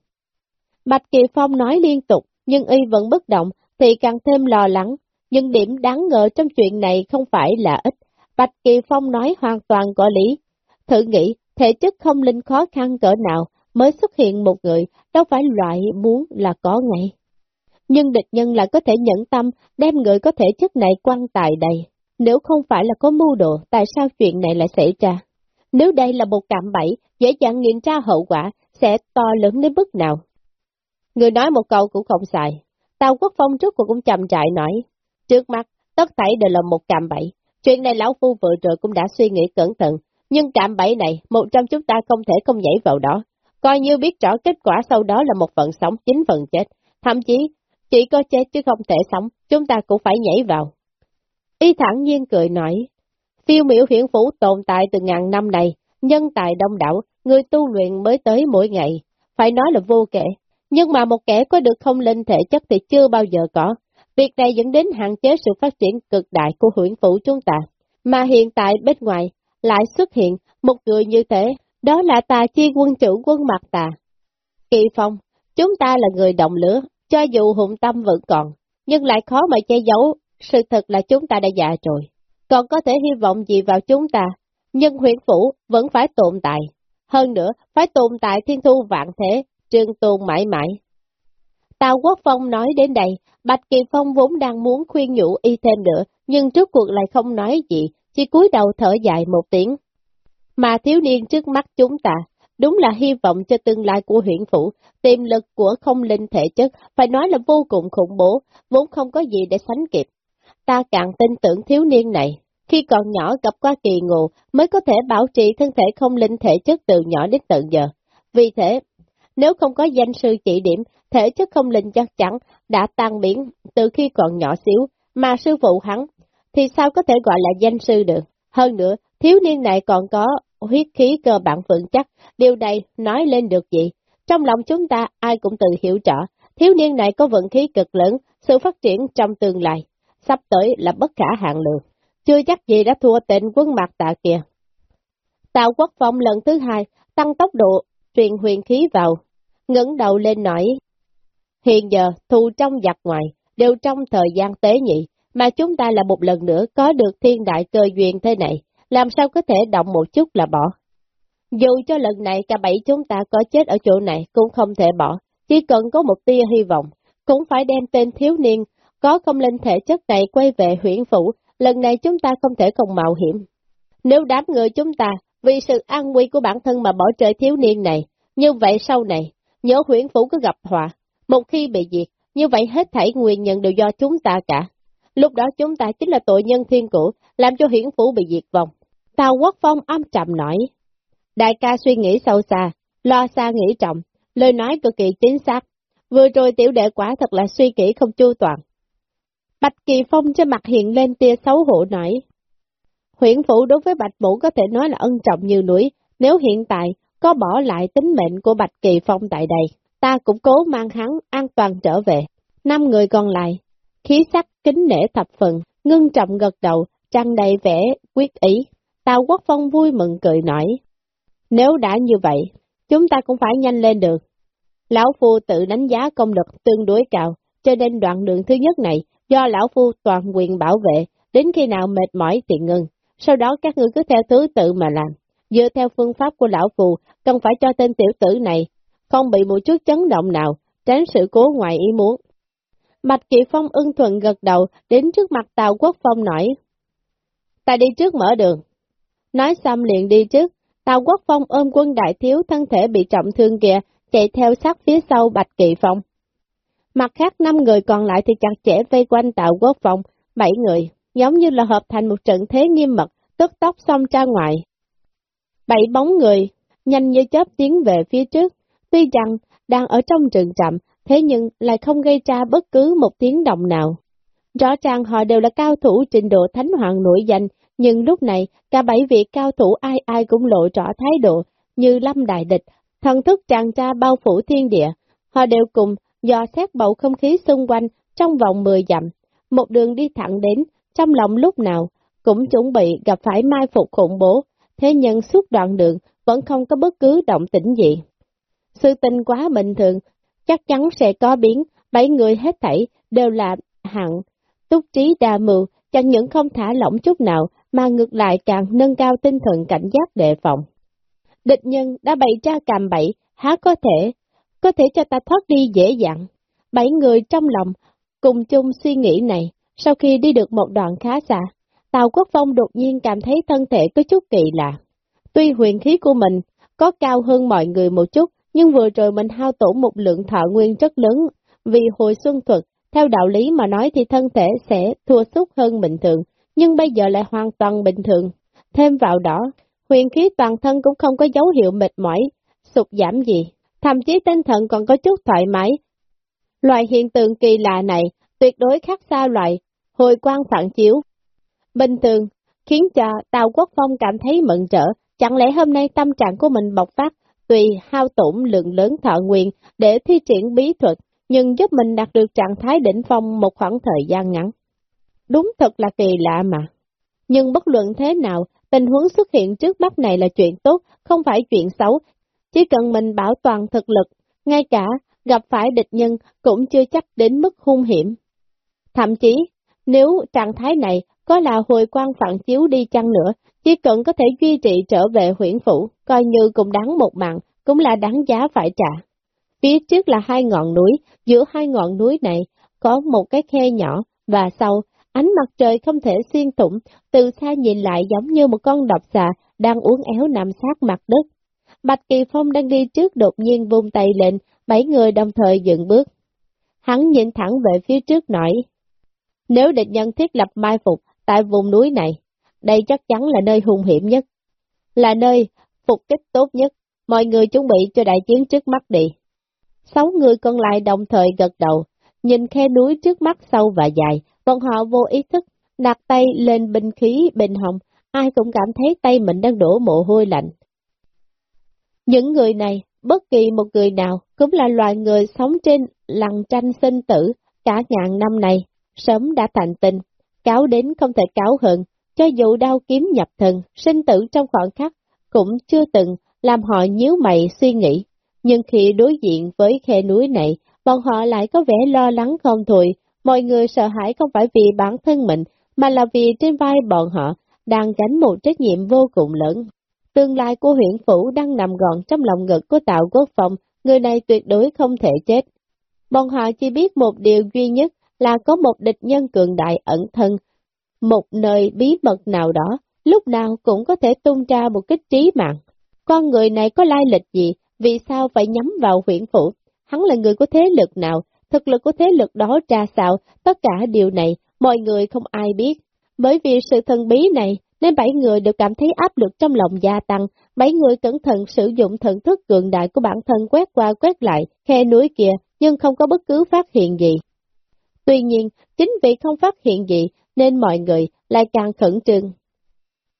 Bạch Kỳ Phong nói liên tục, nhưng y vẫn bất động, thì càng thêm lo lắng. Nhưng điểm đáng ngờ trong chuyện này không phải là ít. Bạch Kỳ Phong nói hoàn toàn có lý. Thử nghĩ, thể chất không linh khó khăn cỡ nào mới xuất hiện một người, đâu phải loại muốn là có ngay. Nhưng địch nhân lại có thể nhẫn tâm đem người có thể chất này quan tài đầy. Nếu không phải là có mưu đồ, tại sao chuyện này lại xảy ra? Nếu đây là một cạm bẫy, dễ dàng nghiệm tra hậu quả, sẽ to lớn đến mức nào? Người nói một câu cũng không xài. Tào Quốc Phong trước cuộc cũng chậm trại nói. Trước mắt, tất thảy đều là một cạm bẫy. Chuyện này lão phu vừa rồi cũng đã suy nghĩ cẩn thận. Nhưng cạm bẫy này, một trong chúng ta không thể không nhảy vào đó. Coi như biết rõ kết quả sau đó là một phần sống, chín phần chết. Thậm chí, chỉ có chết chứ không thể sống, chúng ta cũng phải nhảy vào. Y thẳng nhiên cười nói, phiêu miểu hiển phủ tồn tại từ ngàn năm này, nhân tài đông đảo, người tu luyện mới tới mỗi ngày, phải nói là vô kể. Nhưng mà một kẻ có được không linh thể chất thì chưa bao giờ có. Việc này dẫn đến hạn chế sự phát triển cực đại của huyện phủ chúng ta. Mà hiện tại bên ngoài lại xuất hiện một người như thế, đó là tà chi quân chủ quân mặt tà. Kỳ phong, chúng ta là người động lửa, cho dù hùng tâm vẫn còn, nhưng lại khó mà che giấu, sự thật là chúng ta đã già rồi. Còn có thể hy vọng gì vào chúng ta, nhưng huyện phủ vẫn phải tồn tại. Hơn nữa, phải tồn tại thiên thu vạn thế, trương tôn mãi mãi. Tào Quốc Phong nói đến đây, Bạch Kỳ Phong vốn đang muốn khuyên nhủ y thêm nữa, nhưng trước cuộc lại không nói gì, chỉ cúi đầu thở dài một tiếng. Mà thiếu niên trước mắt chúng ta, đúng là hy vọng cho tương lai của huyện phủ, tiềm lực của không linh thể chất, phải nói là vô cùng khủng bố, vốn không có gì để sánh kịp. Ta càng tin tưởng thiếu niên này, khi còn nhỏ gặp qua kỳ ngộ mới có thể bảo trì thân thể không linh thể chất từ nhỏ đến tận giờ. Vì thế, nếu không có danh sư chỉ điểm, thể chất không linh chắc chắn đã tan biến từ khi còn nhỏ xíu, mà sư phụ hắn, thì sao có thể gọi là danh sư được? Hơn nữa, thiếu niên này còn có huyết khí cơ bản vững chắc, điều này nói lên được gì? Trong lòng chúng ta ai cũng tự hiểu rõ, Thiếu niên này có vận khí cực lớn, sự phát triển trong tương lai, sắp tới là bất khả hạn lượng. Chưa chắc gì đã thua tên quân mặt tạ kia. Tào quốc phong lần thứ hai, tăng tốc độ, truyền huyền khí vào, ngẩng đầu lên nói. Hiện giờ, thù trong giặc ngoài, đều trong thời gian tế nhị, mà chúng ta là một lần nữa có được thiên đại cơ duyên thế này, làm sao có thể động một chút là bỏ. Dù cho lần này cả bảy chúng ta có chết ở chỗ này cũng không thể bỏ, chỉ cần có một tia hy vọng, cũng phải đem tên thiếu niên có không linh thể chất này quay về huyện phủ, lần này chúng ta không thể không mạo hiểm. Nếu đám người chúng ta vì sự an nguy của bản thân mà bỏ trời thiếu niên này, như vậy sau này, nhớ Huyễn phủ cứ gặp họa, một khi bị diệt, như vậy hết thảy nguyên nhân đều do chúng ta cả. Lúc đó chúng ta chính là tội nhân thiên cổ, làm cho Huyễn phủ bị diệt vong. Tào Quốc Phong âm trầm nói. Đại ca suy nghĩ sâu xa, lo xa nghĩ trọng, lời nói cực kỳ chính xác. Vừa rồi tiểu đệ quả thật là suy nghĩ không chu toàn. Bạch Kỳ Phong trên mặt hiện lên tia xấu hổ nói. Huyện phủ đối với Bạch Vũ có thể nói là ân trọng như núi, nếu hiện tại có bỏ lại tính mệnh của Bạch Kỳ Phong tại đây, ta cũng cố mang hắn an toàn trở về. Năm người còn lại, khí sắc kính nể thập phần, ngưng trọng gật đầu, trăng đầy vẻ quyết ý. Tào Quốc Phong vui mừng cười nói. Nếu đã như vậy, chúng ta cũng phải nhanh lên được. Lão Phu tự đánh giá công lực tương đối cao, cho nên đoạn đường thứ nhất này, do Lão Phu toàn quyền bảo vệ, đến khi nào mệt mỏi thì ngừng. Sau đó các ngươi cứ theo thứ tự mà làm. Dựa theo phương pháp của Lão phù cần phải cho tên tiểu tử này, không bị một chút chấn động nào, tránh sự cố ngoài ý muốn. Mạch Kỵ Phong ưng thuận gật đầu, đến trước mặt Tào Quốc Phong nói. Ta đi trước mở đường. Nói xong liền đi trước, Tào Quốc Phong ôm quân đại thiếu thân thể bị trọng thương kìa, chạy theo sát phía sau Bạch Kỵ Phong. Mặt khác năm người còn lại thì chặt chẽ vây quanh Tào Quốc Phong, bảy người, giống như là hợp thành một trận thế nghiêm mật, tức tóc xong ra ngoài. Bảy bóng người, nhanh như chớp tiến về phía trước, tuy rằng đang ở trong rừng chậm, thế nhưng lại không gây ra bất cứ một tiếng động nào. Rõ ràng họ đều là cao thủ trình độ thánh hoàng nổi danh, nhưng lúc này, cả bảy vị cao thủ ai ai cũng lộ rõ thái độ, như lâm đại địch, thần thức tràn ra bao phủ thiên địa. Họ đều cùng dò xét bầu không khí xung quanh trong vòng 10 dặm, một đường đi thẳng đến, trong lòng lúc nào cũng chuẩn bị gặp phải mai phục khủng bố, thế nhưng suốt đoạn đường vẫn không có bất cứ động tĩnh gì. Sự tình quá bình thường, chắc chắn sẽ có biến, bảy người hết thảy đều là hạng, túc trí đa mưu, chẳng những không thả lỏng chút nào, mà ngược lại càng nâng cao tinh thần cảnh giác đề phòng. Địch nhân đã bày ra càm bẫy, há có thể, có thể cho ta thoát đi dễ dàng. Bảy người trong lòng, cùng chung suy nghĩ này, sau khi đi được một đoạn khá xa, Tào Quốc Phong đột nhiên cảm thấy thân thể có chút kỳ lạ. Tuy huyền khí của mình có cao hơn mọi người một chút, nhưng vừa rồi mình hao tổn một lượng thọ nguyên rất lớn, vì hồi xuân thuật, theo đạo lý mà nói thì thân thể sẽ thua sút hơn bình thường, nhưng bây giờ lại hoàn toàn bình thường. Thêm vào đó, huyền khí toàn thân cũng không có dấu hiệu mệt mỏi, sụt giảm gì, thậm chí tinh thần còn có chút thoải mái. Loại hiện tượng kỳ lạ này tuyệt đối khác xa loại hồi quang phản chiếu. Bình thường, khiến cho Tào Quốc Phong cảm thấy mận trở, chẳng lẽ hôm nay tâm trạng của mình bộc phát, tùy hao tổn lượng lớn thọ nguyện để thi triển bí thuật, nhưng giúp mình đạt được trạng thái đỉnh phong một khoảng thời gian ngắn. Đúng thật là kỳ lạ mà. Nhưng bất luận thế nào, tình huống xuất hiện trước mắt này là chuyện tốt, không phải chuyện xấu. Chỉ cần mình bảo toàn thực lực, ngay cả gặp phải địch nhân cũng chưa chắc đến mức hung hiểm. Thậm chí, nếu trạng thái này có là hồi quan phản chiếu đi chăng nữa, chỉ cần có thể duy trì trở về huyện phủ, coi như cũng đáng một mạng, cũng là đáng giá phải trả. Phía trước là hai ngọn núi, giữa hai ngọn núi này có một cái khe nhỏ, và sau, ánh mặt trời không thể xuyên thủng, từ xa nhìn lại giống như một con độc xà đang uốn éo nằm sát mặt đất. Bạch Kỳ Phong đang đi trước đột nhiên vung tay lên, bảy người đồng thời dừng bước. Hắn nhìn thẳng về phía trước nói, nếu địch nhân thiết lập mai phục tại vùng núi này, đây chắc chắn là nơi hung hiểm nhất, là nơi phục kích tốt nhất, mọi người chuẩn bị cho đại chiến trước mắt đi. Sáu người còn lại đồng thời gật đầu, nhìn khe núi trước mắt sâu và dài, bọn họ vô ý thức, đặt tay lên binh khí bên hồng, ai cũng cảm thấy tay mình đang đổ mồ hôi lạnh. Những người này, bất kỳ một người nào, cũng là loài người sống trên lằn tranh sinh tử cả ngàn năm này, sớm đã thành tình, cáo đến không thể cáo hơn, cho dù đau kiếm nhập thần, sinh tử trong khoảng khắc, cũng chưa từng làm họ nhíu mày suy nghĩ. Nhưng khi đối diện với khe núi này, bọn họ lại có vẻ lo lắng không thôi, mọi người sợ hãi không phải vì bản thân mình, mà là vì trên vai bọn họ đang gánh một trách nhiệm vô cùng lớn. Tương lai của huyện phủ đang nằm gọn trong lòng ngực của Tạo Quốc Phong, người này tuyệt đối không thể chết. Bọn họ chỉ biết một điều duy nhất là có một địch nhân cường đại ẩn thân, một nơi bí mật nào đó, lúc nào cũng có thể tung ra một kích trí mạng. Con người này có lai lịch gì, vì sao phải nhắm vào huyện phủ? Hắn là người của thế lực nào, thực lực của thế lực đó ra sao, tất cả điều này, mọi người không ai biết. Bởi vì sự thần bí này, nên bảy người đều cảm thấy áp lực trong lòng gia tăng, bảy người cẩn thận sử dụng thần thức cường đại của bản thân quét qua quét lại, khe núi kia, nhưng không có bất cứ phát hiện gì. Tuy nhiên, chính vì không phát hiện gì, nên mọi người lại càng khẩn trương.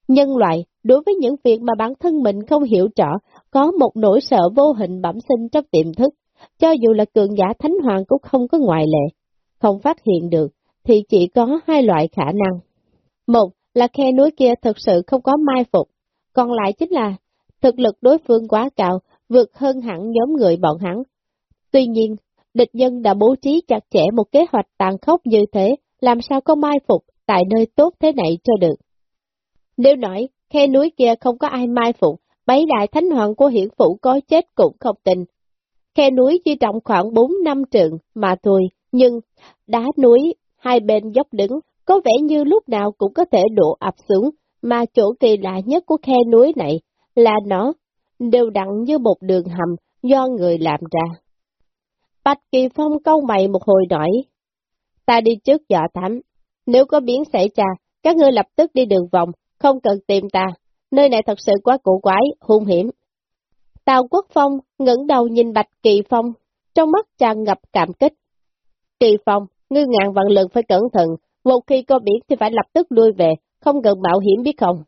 Nhân loại, đối với những việc mà bản thân mình không hiểu rõ, có một nỗi sợ vô hình bẩm sinh trong tiềm thức, cho dù là cường giả thánh hoàng cũng không có ngoại lệ. Không phát hiện được, thì chỉ có hai loại khả năng. Một là khe núi kia thực sự không có mai phục, còn lại chính là thực lực đối phương quá cao, vượt hơn hẳn nhóm người bọn hắn. Tuy nhiên, địch nhân đã bố trí chặt chẽ một kế hoạch tàn khốc như thế, làm sao có mai phục tại nơi tốt thế này cho được. Nếu nói, khe núi kia không có ai mai phục, bấy đại thánh hoàng của hiển phụ có chết cũng không tin. Khe núi chỉ trọng khoảng 4 năm trượng mà thôi, nhưng đá núi hai bên dốc đứng, có vẻ như lúc nào cũng có thể đổ ập xuống, mà chỗ kỳ lạ nhất của khe núi này là nó đều đặn như một đường hầm do người làm ra. Bạch Kỳ Phong câu mày một hồi nổi. Ta đi trước dọa thám, nếu có biến xảy ra, các ngươi lập tức đi đường vòng, không cần tìm ta, nơi này thật sự quá cổ quái, hung hiểm. Tào Quốc Phong ngẩng đầu nhìn Bạch Kỳ Phong, trong mắt tràn ngập cảm kích. Kỳ Phong, ngươi ngàn vạn lần phải cẩn thận, một khi có biển thì phải lập tức lui về, không cần mạo hiểm biết không.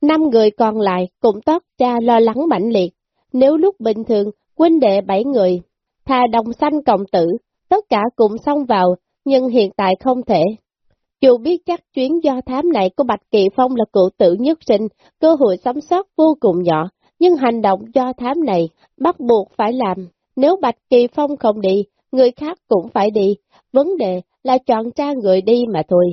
Năm người còn lại cũng tót cha lo lắng mạnh liệt. Nếu lúc bình thường, huynh đệ bảy người, thà đồng xanh cộng tử, tất cả cùng xông vào, nhưng hiện tại không thể. Dù biết chắc chuyến do thám này của Bạch Kỳ Phong là cụ tử nhất sinh, cơ hội sống sót vô cùng nhỏ, nhưng hành động do thám này bắt buộc phải làm. Nếu Bạch Kỳ Phong không đi, người khác cũng phải đi, vấn đề là chọn ra người đi mà thôi.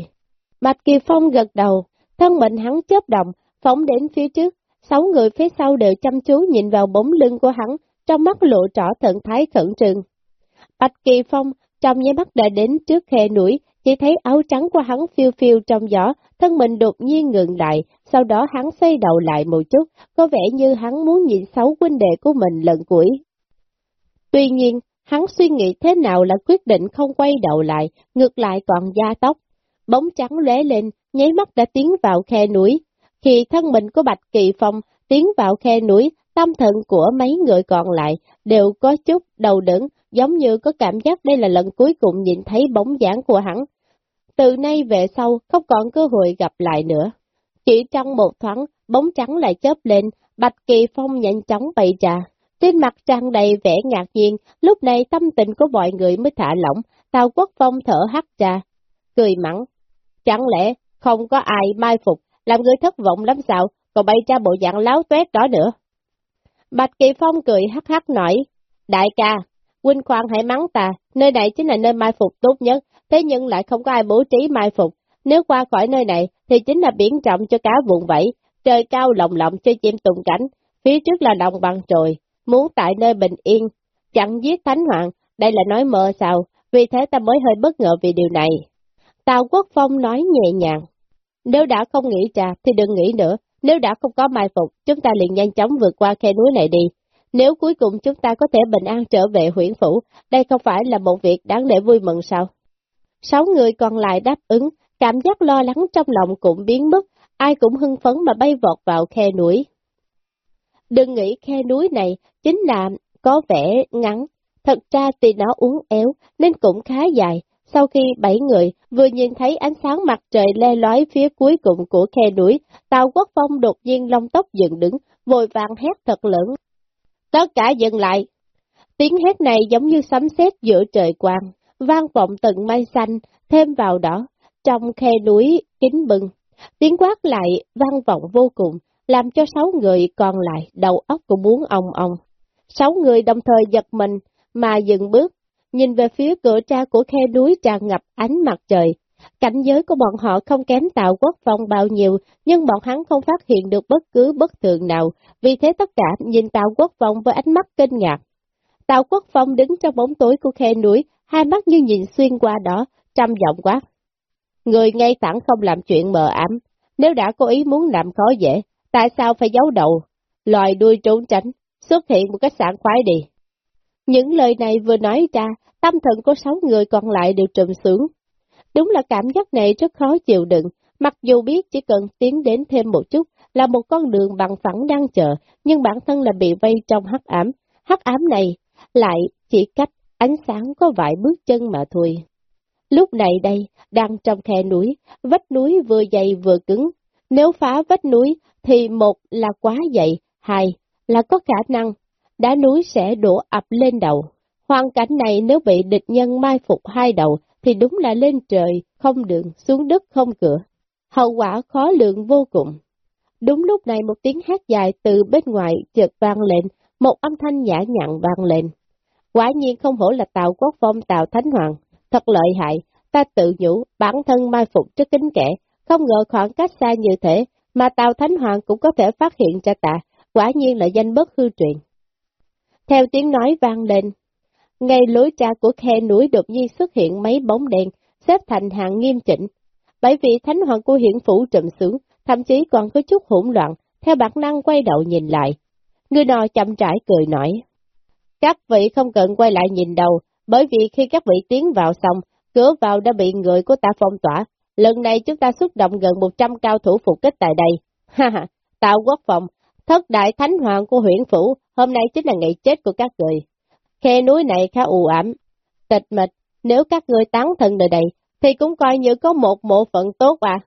Bạch Kỳ Phong gật đầu, thân mình hắn chớp động, phóng đến phía trước, sáu người phía sau đều chăm chú nhìn vào bóng lưng của hắn, trong mắt lộ rõ thần thái khẩn trương. Bạch Kỳ Phong trong nháy mắt đã đến trước khe núi, chỉ thấy áo trắng của hắn phiêu phiêu trong gió, thân mình đột nhiên ngừng lại, sau đó hắn xoay đầu lại một chút, có vẻ như hắn muốn nhìn xấu huynh đệ của mình lần cuối. Tuy nhiên, hắn suy nghĩ thế nào là quyết định không quay đầu lại, ngược lại còn da tóc. Bóng trắng lóe lên, nháy mắt đã tiến vào khe núi. Khi thân mình của Bạch Kỳ Phong tiến vào khe núi, tâm thần của mấy người còn lại đều có chút đầu đớn, giống như có cảm giác đây là lần cuối cùng nhìn thấy bóng dáng của hắn. Từ nay về sau, không còn cơ hội gặp lại nữa. Chỉ trong một thoáng, bóng trắng lại chớp lên, Bạch Kỳ Phong nhanh chóng bày trà. Trên mặt tràn đầy vẻ ngạc nhiên, lúc này tâm tình của mọi người mới thả lỏng, Tào Quốc Phong thở hắt ra, cười mắng. Chẳng lẽ không có ai mai phục, làm người thất vọng lắm sao, còn bày ra bộ dạng láo tuét đó nữa. Bạch Kỳ Phong cười hắc hắc nói, đại ca, huynh khoan hãy mắng ta, nơi này chính là nơi mai phục tốt nhất, thế nhưng lại không có ai bố trí mai phục. Nếu qua khỏi nơi này thì chính là biển trọng cho cá vụn vẫy, trời cao lồng lộng cho chim tùng cảnh, phía trước là đồng bằng trồi, muốn tại nơi bình yên, chẳng giết thánh hoàng, đây là nói mơ sao, vì thế ta mới hơi bất ngờ vì điều này. Tào Quốc Phong nói nhẹ nhàng, nếu đã không nghĩ ra thì đừng nghĩ nữa, nếu đã không có mai phục, chúng ta liền nhanh chóng vượt qua khe núi này đi. Nếu cuối cùng chúng ta có thể bình an trở về huyện phủ, đây không phải là một việc đáng để vui mừng sao? Sáu người còn lại đáp ứng, cảm giác lo lắng trong lòng cũng biến mất, ai cũng hưng phấn mà bay vọt vào khe núi. Đừng nghĩ khe núi này chính là có vẻ ngắn, thật ra thì nó uốn éo nên cũng khá dài. Sau khi bảy người vừa nhìn thấy ánh sáng mặt trời le lói phía cuối cùng của khe núi, Tàu Quốc Phong đột nhiên lông tóc dựng đứng, vội vàng hét thật lớn. Tất cả dừng lại! Tiếng hét này giống như sấm sét giữa trời quang, vang vọng tận mây xanh, thêm vào đó, trong khe núi kính bừng. Tiếng quát lại vang vọng vô cùng, làm cho sáu người còn lại đầu óc cũng muốn ong ong. Sáu người đồng thời giật mình, mà dừng bước, nhìn về phía cửa tra của khe núi tràn ngập ánh mặt trời. Cảnh giới của bọn họ không kém tạo quốc phong bao nhiêu, nhưng bọn hắn không phát hiện được bất cứ bất thường nào, vì thế tất cả nhìn tạo quốc phong với ánh mắt kinh ngạc. Tào Quốc Phong đứng trong bóng tối của khe núi, hai mắt như nhìn xuyên qua đó, trăm giọng quát. Người ngay thẳng không làm chuyện mờ ám, nếu đã có ý muốn làm khó dễ, tại sao phải giấu đầu, loài đuôi trốn tránh, xuất hiện một cách sảng khoái đi. Những lời này vừa nói ra, tâm thần của sáu người còn lại đều trầm xuống. Đúng là cảm giác này rất khó chịu đựng, mặc dù biết chỉ cần tiến đến thêm một chút là một con đường bằng phẳng đang chờ, nhưng bản thân là bị vây trong hắc ám. Hắc ám này lại chỉ cách ánh sáng có vài bước chân mà thôi. Lúc này đây, đang trong khe núi, vách núi vừa dày vừa cứng. Nếu phá vách núi thì một là quá dày, hai là có khả năng đá núi sẽ đổ ập lên đầu. Hoàn cảnh này nếu bị địch nhân mai phục hai đầu thì đúng là lên trời không đường, xuống đất không cửa. Hậu quả khó lượng vô cùng. Đúng lúc này một tiếng hát dài từ bên ngoài chợt vang lên, một âm thanh nhã nhặn vang lên. Quả nhiên không hổ là Tào Quốc Phong Tào Thánh Hoàng, thật lợi hại, ta tự nhủ bản thân mai phục trước kính kẻ, không ngờ khoảng cách xa như thế, mà Tào Thánh Hoàng cũng có thể phát hiện ra ta, quả nhiên là danh bất hư truyền. Theo tiếng nói vang lên, ngay lối ra của khe núi đột nhiên xuất hiện mấy bóng đèn, xếp thành hàng nghiêm chỉnh. Bởi vì Thánh Hoàng của hiển phủ trầm xuống, thậm chí còn có chút hỗn loạn, theo bản năng quay đầu nhìn lại. Người nọ chậm rãi cười nói. Các vị không cần quay lại nhìn đầu, bởi vì khi các vị tiến vào xong, cửa vào đã bị người của ta phong tỏa. Lần này chúng ta xuất động gần 100 cao thủ phục kích tại đây. <laughs> Ha ha, tạo quốc phòng, thất đại thánh hoàng của huyện phủ, hôm nay chính là ngày chết của các người. Khe núi này khá u ẩm, tịch mịch, nếu các người tán thân nơi đây, thì cũng coi như có một bộ phận tốt à.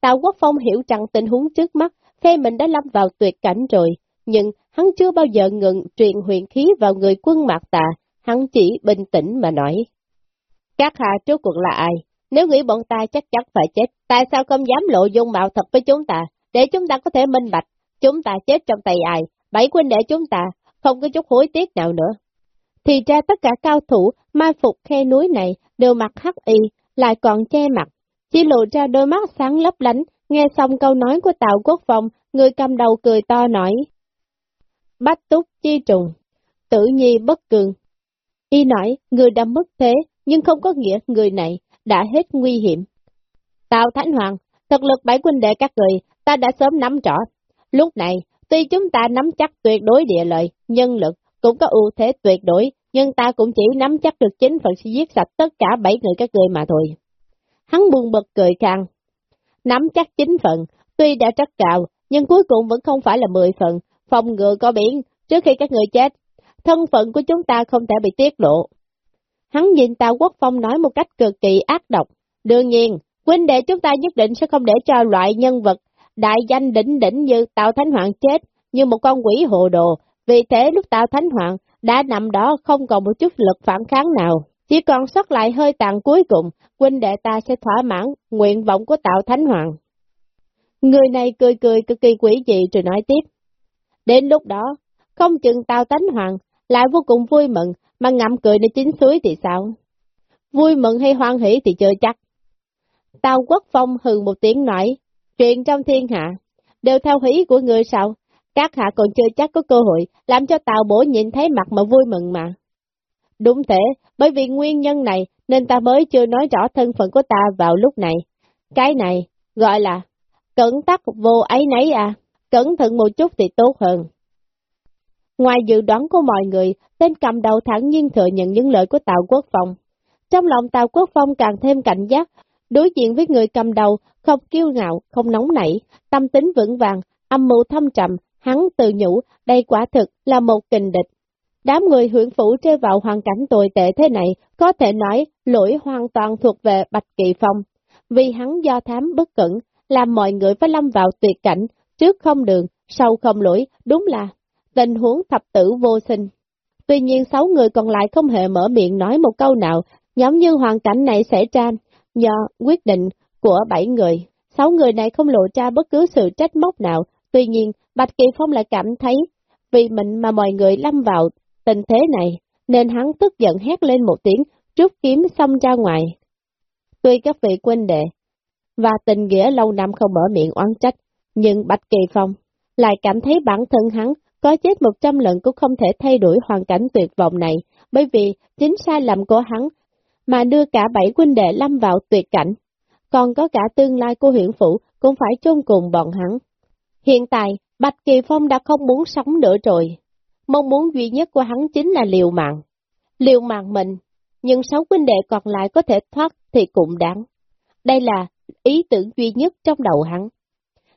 Tào Quốc Phong hiểu rằng tình huống trước mắt, phe mình đã lâm vào tuyệt cảnh rồi, nhưng hắn chưa bao giờ ngừng truyền huyền khí vào người quân mạc tà, hắn chỉ bình tĩnh mà nói. Các hạ trước cuộc là ai? Nếu nghĩ bọn ta chắc chắn phải chết, tại sao không dám lộ dung mạo thật với chúng ta, để chúng ta có thể minh bạch, chúng ta chết trong tay ai, bảy quân đệ chúng ta, không có chút hối tiếc nào nữa. Thì ra tất cả cao thủ mai phục khe núi này đều mặc hắc y, lại còn che mặt, chỉ lộ ra đôi mắt sáng lấp lánh, nghe xong câu nói của Tào Quốc Phong, người cầm đầu cười to nói. Bách túc chi trùng, tự nhi bất cường. Y nói, người đã mất thế, nhưng không có nghĩa người này đã hết nguy hiểm. Tào Thánh Hoàng, thực lực bảy quân đệ các người, ta đã sớm nắm rõ. Lúc này, tuy chúng ta nắm chắc tuyệt đối địa lợi, nhân lực cũng có ưu thế tuyệt đối, nhưng ta cũng chỉ nắm chắc được chính phần sẽ giết sạch tất cả bảy người các người mà thôi. Hắn buồn bực cười khang. Nắm chắc chính phần tuy đã rất cao, nhưng cuối cùng vẫn không phải là mười phần, phòng ngừa có biển, trước khi các người chết, thân phận của chúng ta không thể bị tiết lộ. Hắn nhìn Tào Quốc Phong nói một cách cực kỳ ác độc. Đương nhiên, huynh đệ chúng ta nhất định sẽ không để cho loại nhân vật đại danh đỉnh đỉnh như Tào Thánh Hoàng chết như một con quỷ hồ đồ. Vì thế lúc Tào Thánh Hoàng đã nằm đó không còn một chút lực phản kháng nào. Chỉ còn sót lại hơi tàn cuối cùng, huynh đệ ta sẽ thỏa mãn nguyện vọng của Tào Thánh Hoàng. Người này cười cười cực kỳ quỷ dị rồi nói tiếp. Đến lúc đó, không chừng Tào Thánh Hoàng lại vô cùng vui mừng, mà ngậm cười để chính suối thì sao? Vui mừng hay hoan hỷ thì chưa chắc. Tào Quốc Phong hừ một tiếng nói, chuyện trong thiên hạ, đều theo hý của người sao? Các hạ còn chưa chắc có cơ hội làm cho Tào Bổ nhìn thấy mặt mà vui mừng mà. Đúng thế, bởi vì nguyên nhân này nên ta mới chưa nói rõ thân phận của ta vào lúc này. Cái này gọi là cẩn tắc vô ấy nấy à, cẩn thận một chút thì tốt hơn. Ngoài dự đoán của mọi người, tên cầm đầu thẳng nhiên thừa nhận những lời của Tào Quốc Phong. Trong lòng Tào Quốc Phong càng thêm cảnh giác, đối diện với người cầm đầu, không kiêu ngạo, không nóng nảy, tâm tính vững vàng, âm mưu thâm trầm, hắn tự nhủ, đây quả thực là một kình địch. Đám người huyện phủ rơi vào hoàn cảnh tồi tệ thế này, có thể nói lỗi hoàn toàn thuộc về Bạch Kỳ Phong. Vì hắn do thám bất cẩn, làm mọi người phải lâm vào tuyệt cảnh, trước không đường, sau không lỗi, đúng là tình huống thập tử vô sinh. Tuy nhiên sáu người còn lại không hề mở miệng nói một câu nào, giống như hoàn cảnh này xảy ra do quyết định của bảy người. Sáu người này không lộ ra bất cứ sự trách móc nào, tuy nhiên Bạch Kỳ Phong lại cảm thấy vì mình mà mọi người lâm vào tình thế này, nên hắn tức giận hét lên một tiếng, rút kiếm xông ra ngoài. Tuy các vị quân đệ và tình nghĩa lâu năm không mở miệng oán trách, nhưng Bạch Kỳ Phong lại cảm thấy bản thân hắn có chết một trăm lần cũng không thể thay đổi hoàn cảnh tuyệt vọng này, bởi vì chính sai lầm của hắn mà đưa cả bảy quân đệ lâm vào tuyệt cảnh, còn có cả tương lai của huyện phủ cũng phải chôn cùng bọn hắn. Hiện tại, Bạch Kỳ Phong đã không muốn sống nữa rồi. Mong muốn duy nhất của hắn chính là liều mạng. Liều mạng mình, nhưng sáu quân đệ còn lại có thể thoát thì cũng đáng. Đây là ý tưởng duy nhất trong đầu hắn.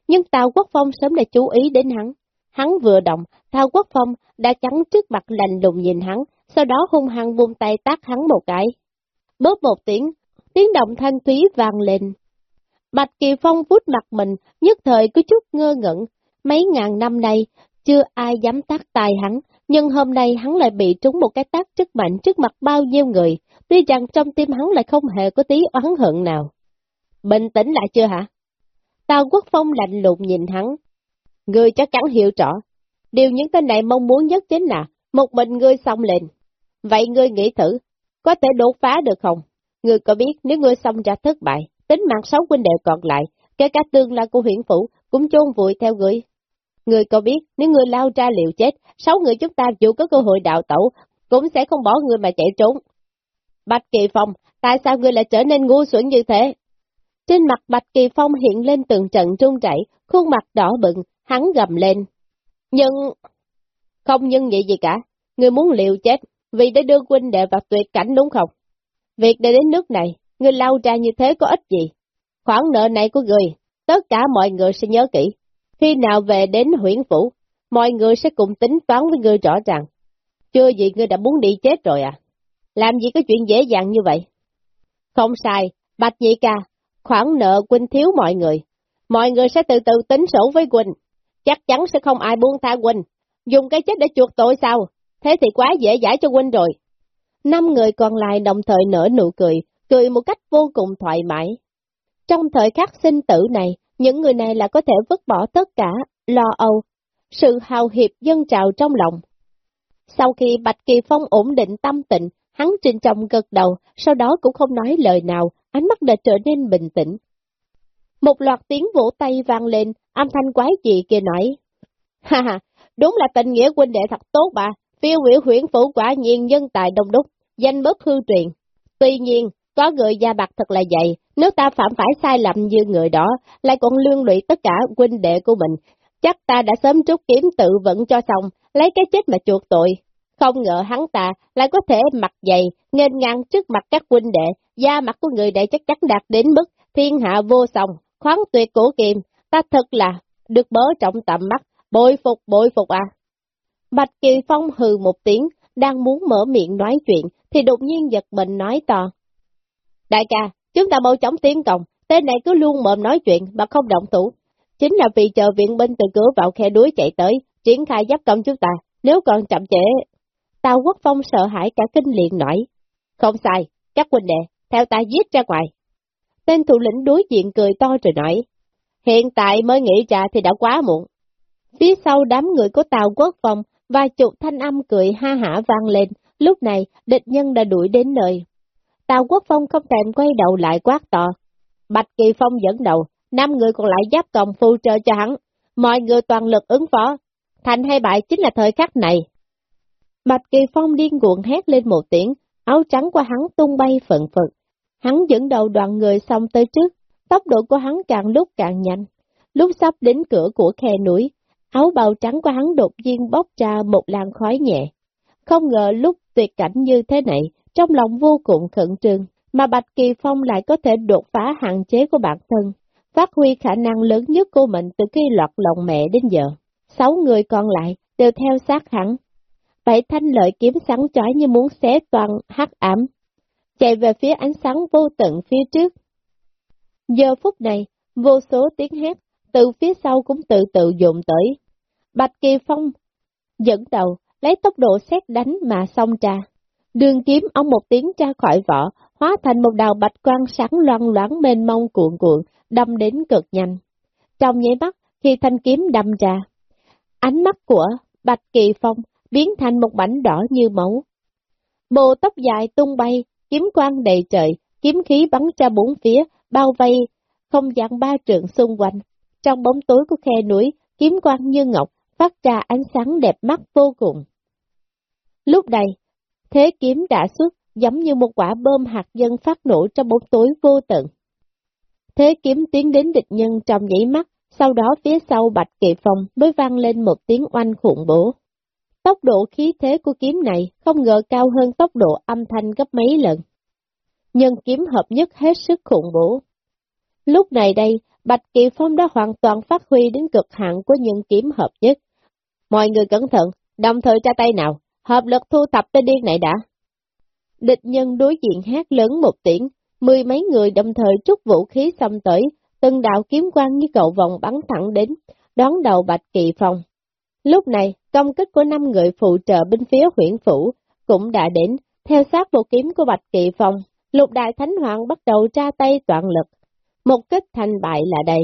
Nhưng Tào Quốc Phong sớm đã chú ý đến hắn. Hắn vừa động, Tào Quốc Phong đã chắn trước mặt lành lùng nhìn hắn, sau đó hung hăng buông tay tát hắn một cái. bớt một tiếng, tiếng động thanh thúy vang lên. Bạch Kỳ Phong vút mặt mình, nhất thời có chút ngơ ngẩn. Mấy ngàn năm nay, chưa ai dám tác tài hắn, nhưng hôm nay hắn lại bị trúng một cái tác rất mạnh trước mặt bao nhiêu người, tuy rằng trong tim hắn lại không hề có tí oán hận nào. Bình tĩnh lại chưa hả? Tào Quốc Phong lạnh lùng nhìn hắn. người chắc chắn hiểu rõ. Điều những tên này mong muốn nhất chính là một mình ngươi xong lên. Vậy ngươi nghĩ thử, có thể đột phá được không? Ngươi có biết nếu ngươi xong ra thất bại, tính mạng sáu huynh đệ còn lại, kể cả tương lai của huyện phủ cũng chôn vùi theo ngươi. Ngươi có biết nếu ngươi lao ra liệu chết, sáu người chúng ta dù có cơ hội đạo tẩu, cũng sẽ không bỏ ngươi mà chạy trốn. Bạch Kỳ Phong, tại sao ngươi lại trở nên ngu xuẩn như thế? Trên mặt Bạch Kỳ Phong hiện lên từng trận trung chảy, khuôn mặt đỏ bừng, hắn gầm lên. Nhưng... Không nhưng vậy gì cả, ngươi muốn liều chết, vì để đưa huynh đệ vào tuyệt cảnh đúng không? Việc để đến nước này, ngươi lao ra như thế có ích gì? Khoản nợ này của người, tất cả mọi người sẽ nhớ kỹ. Khi nào về đến huyện phủ, mọi người sẽ cùng tính toán với ngươi rõ ràng. Chưa gì ngươi đã muốn đi chết rồi à? Làm gì có chuyện dễ dàng như vậy? Không sai, Bạch Nhị Ca, khoản nợ Quỳnh thiếu mọi người. Mọi người sẽ từ từ tính sổ với Quỳnh. Chắc chắn sẽ không ai buông tha Quỳnh. Dùng cái chết để chuộc tội sao? Thế thì quá dễ giải cho Quỳnh rồi. Năm người còn lại đồng thời nở nụ cười, cười một cách vô cùng thoải mái. Trong thời khắc sinh tử này, những người này là có thể vứt bỏ tất cả, lo âu, sự hào hiệp dân trào trong lòng. Sau khi Bạch Kỳ Phong ổn định tâm tịnh, hắn trình trọng gật đầu, sau đó cũng không nói lời nào, ánh mắt đã trở nên bình tĩnh. Một loạt tiếng vỗ tay vang lên, âm thanh quái dị kia nói. Ha ha, đúng là tình nghĩa huynh đệ thật tốt bà, phiêu biểu huyển phủ quả nhiên nhân tài đông đúc, danh bất hư truyền. Tuy nhiên, có người da bạc thật là dày, nếu ta phạm phải sai lầm như người đó, lại còn lương lụy tất cả huynh đệ của mình, chắc ta đã sớm trút kiếm tự vẫn cho xong, lấy cái chết mà chuộc tội. Không ngờ hắn ta lại có thể mặt dày, nên ngang trước mặt các huynh đệ, da mặt của người đệ chắc chắn đạt đến mức thiên hạ vô song, khoáng tuyệt cổ kiềm, ta thật là được bớ trọng tầm mắt, bội phục bội phục à. Bạch Kỳ Phong hừ một tiếng, đang muốn mở miệng nói chuyện, thì đột nhiên giật mình nói to. Đại ca, chúng ta mau chóng tiến công, tên này cứ luôn mồm nói chuyện mà không động thủ. Chính là vì chờ viện binh từ cửa vào khe đuối chạy tới, triển khai giáp công chúng ta, nếu còn chậm trễ. Tào Quốc Phong sợ hãi cả kinh liền nổi Không sai, các huynh đệ, theo ta giết ra ngoài. Tên thủ lĩnh đối diện cười to rồi nói. Hiện tại mới nghĩ ra thì đã quá muộn. Phía sau đám người của Tào Quốc Phong và chục thanh âm cười ha hả vang lên, lúc này địch nhân đã đuổi đến nơi. Tào Quốc Phong không thèm quay đầu lại quát to. Bạch Kỳ Phong dẫn đầu, năm người còn lại giáp công phù trợ cho hắn, mọi người toàn lực ứng phó. Thành hay bại chính là thời khắc này. Bạch Kỳ Phong điên cuồng hét lên một tiếng, áo trắng của hắn tung bay phận phật. Hắn dẫn đầu đoàn người xong tới trước, tốc độ của hắn càng lúc càng nhanh. Lúc sắp đến cửa của khe núi, áo bào trắng của hắn đột nhiên bốc ra một làn khói nhẹ. Không ngờ lúc tuyệt cảnh như thế này, trong lòng vô cùng khẩn trương, mà Bạch Kỳ Phong lại có thể đột phá hạn chế của bản thân, phát huy khả năng lớn nhất của mình từ khi lọt lòng mẹ đến giờ. Sáu người còn lại đều theo sát hắn. Bảy thanh lợi kiếm sáng chói như muốn xé toàn hắc ám, chạy về phía ánh sáng vô tận phía trước. Giờ phút này, vô số tiếng hét từ phía sau cũng tự tự dồn tới. Bạch Kỳ Phong dẫn đầu, lấy tốc độ xét đánh mà xông ra. Đường kiếm ông một tiếng ra khỏi vỏ, hóa thành một đào bạch quang sáng loan loáng mênh mông cuộn cuộn, đâm đến cực nhanh. Trong nháy mắt, khi thanh kiếm đâm ra, ánh mắt của Bạch Kỳ Phong biến thành một mảnh đỏ như máu. Bộ tóc dài tung bay, kiếm quang đầy trời, kiếm khí bắn ra bốn phía, bao vây, không gian ba trượng xung quanh. Trong bóng tối của khe núi, kiếm quang như ngọc, phát ra ánh sáng đẹp mắt vô cùng. Lúc này, thế kiếm đã xuất, giống như một quả bơm hạt nhân phát nổ trong bóng tối vô tận. Thế kiếm tiến đến địch nhân trong nhảy mắt, sau đó phía sau bạch kỳ phong mới vang lên một tiếng oanh khủng bố. Tốc độ khí thế của kiếm này không ngờ cao hơn tốc độ âm thanh gấp mấy lần. Nhân kiếm hợp nhất hết sức khủng bố. Lúc này đây, Bạch Kỳ Phong đã hoàn toàn phát huy đến cực hạn của những kiếm hợp nhất. Mọi người cẩn thận, đồng thời ra tay nào, hợp lực thu thập tên điên này đã. Địch nhân đối diện hát lớn một tiếng, mười mấy người đồng thời trút vũ khí xâm tới, từng đạo kiếm quang như cậu vòng bắn thẳng đến, đón đầu Bạch Kỳ Phong. Lúc này, công kích của năm người phụ trợ bên phía huyện phủ cũng đã đến, theo sát bộ kiếm của Bạch Kỳ Phong, lục đại thánh hoàng bắt đầu ra tay toàn lực. Một kích thành bại là đây.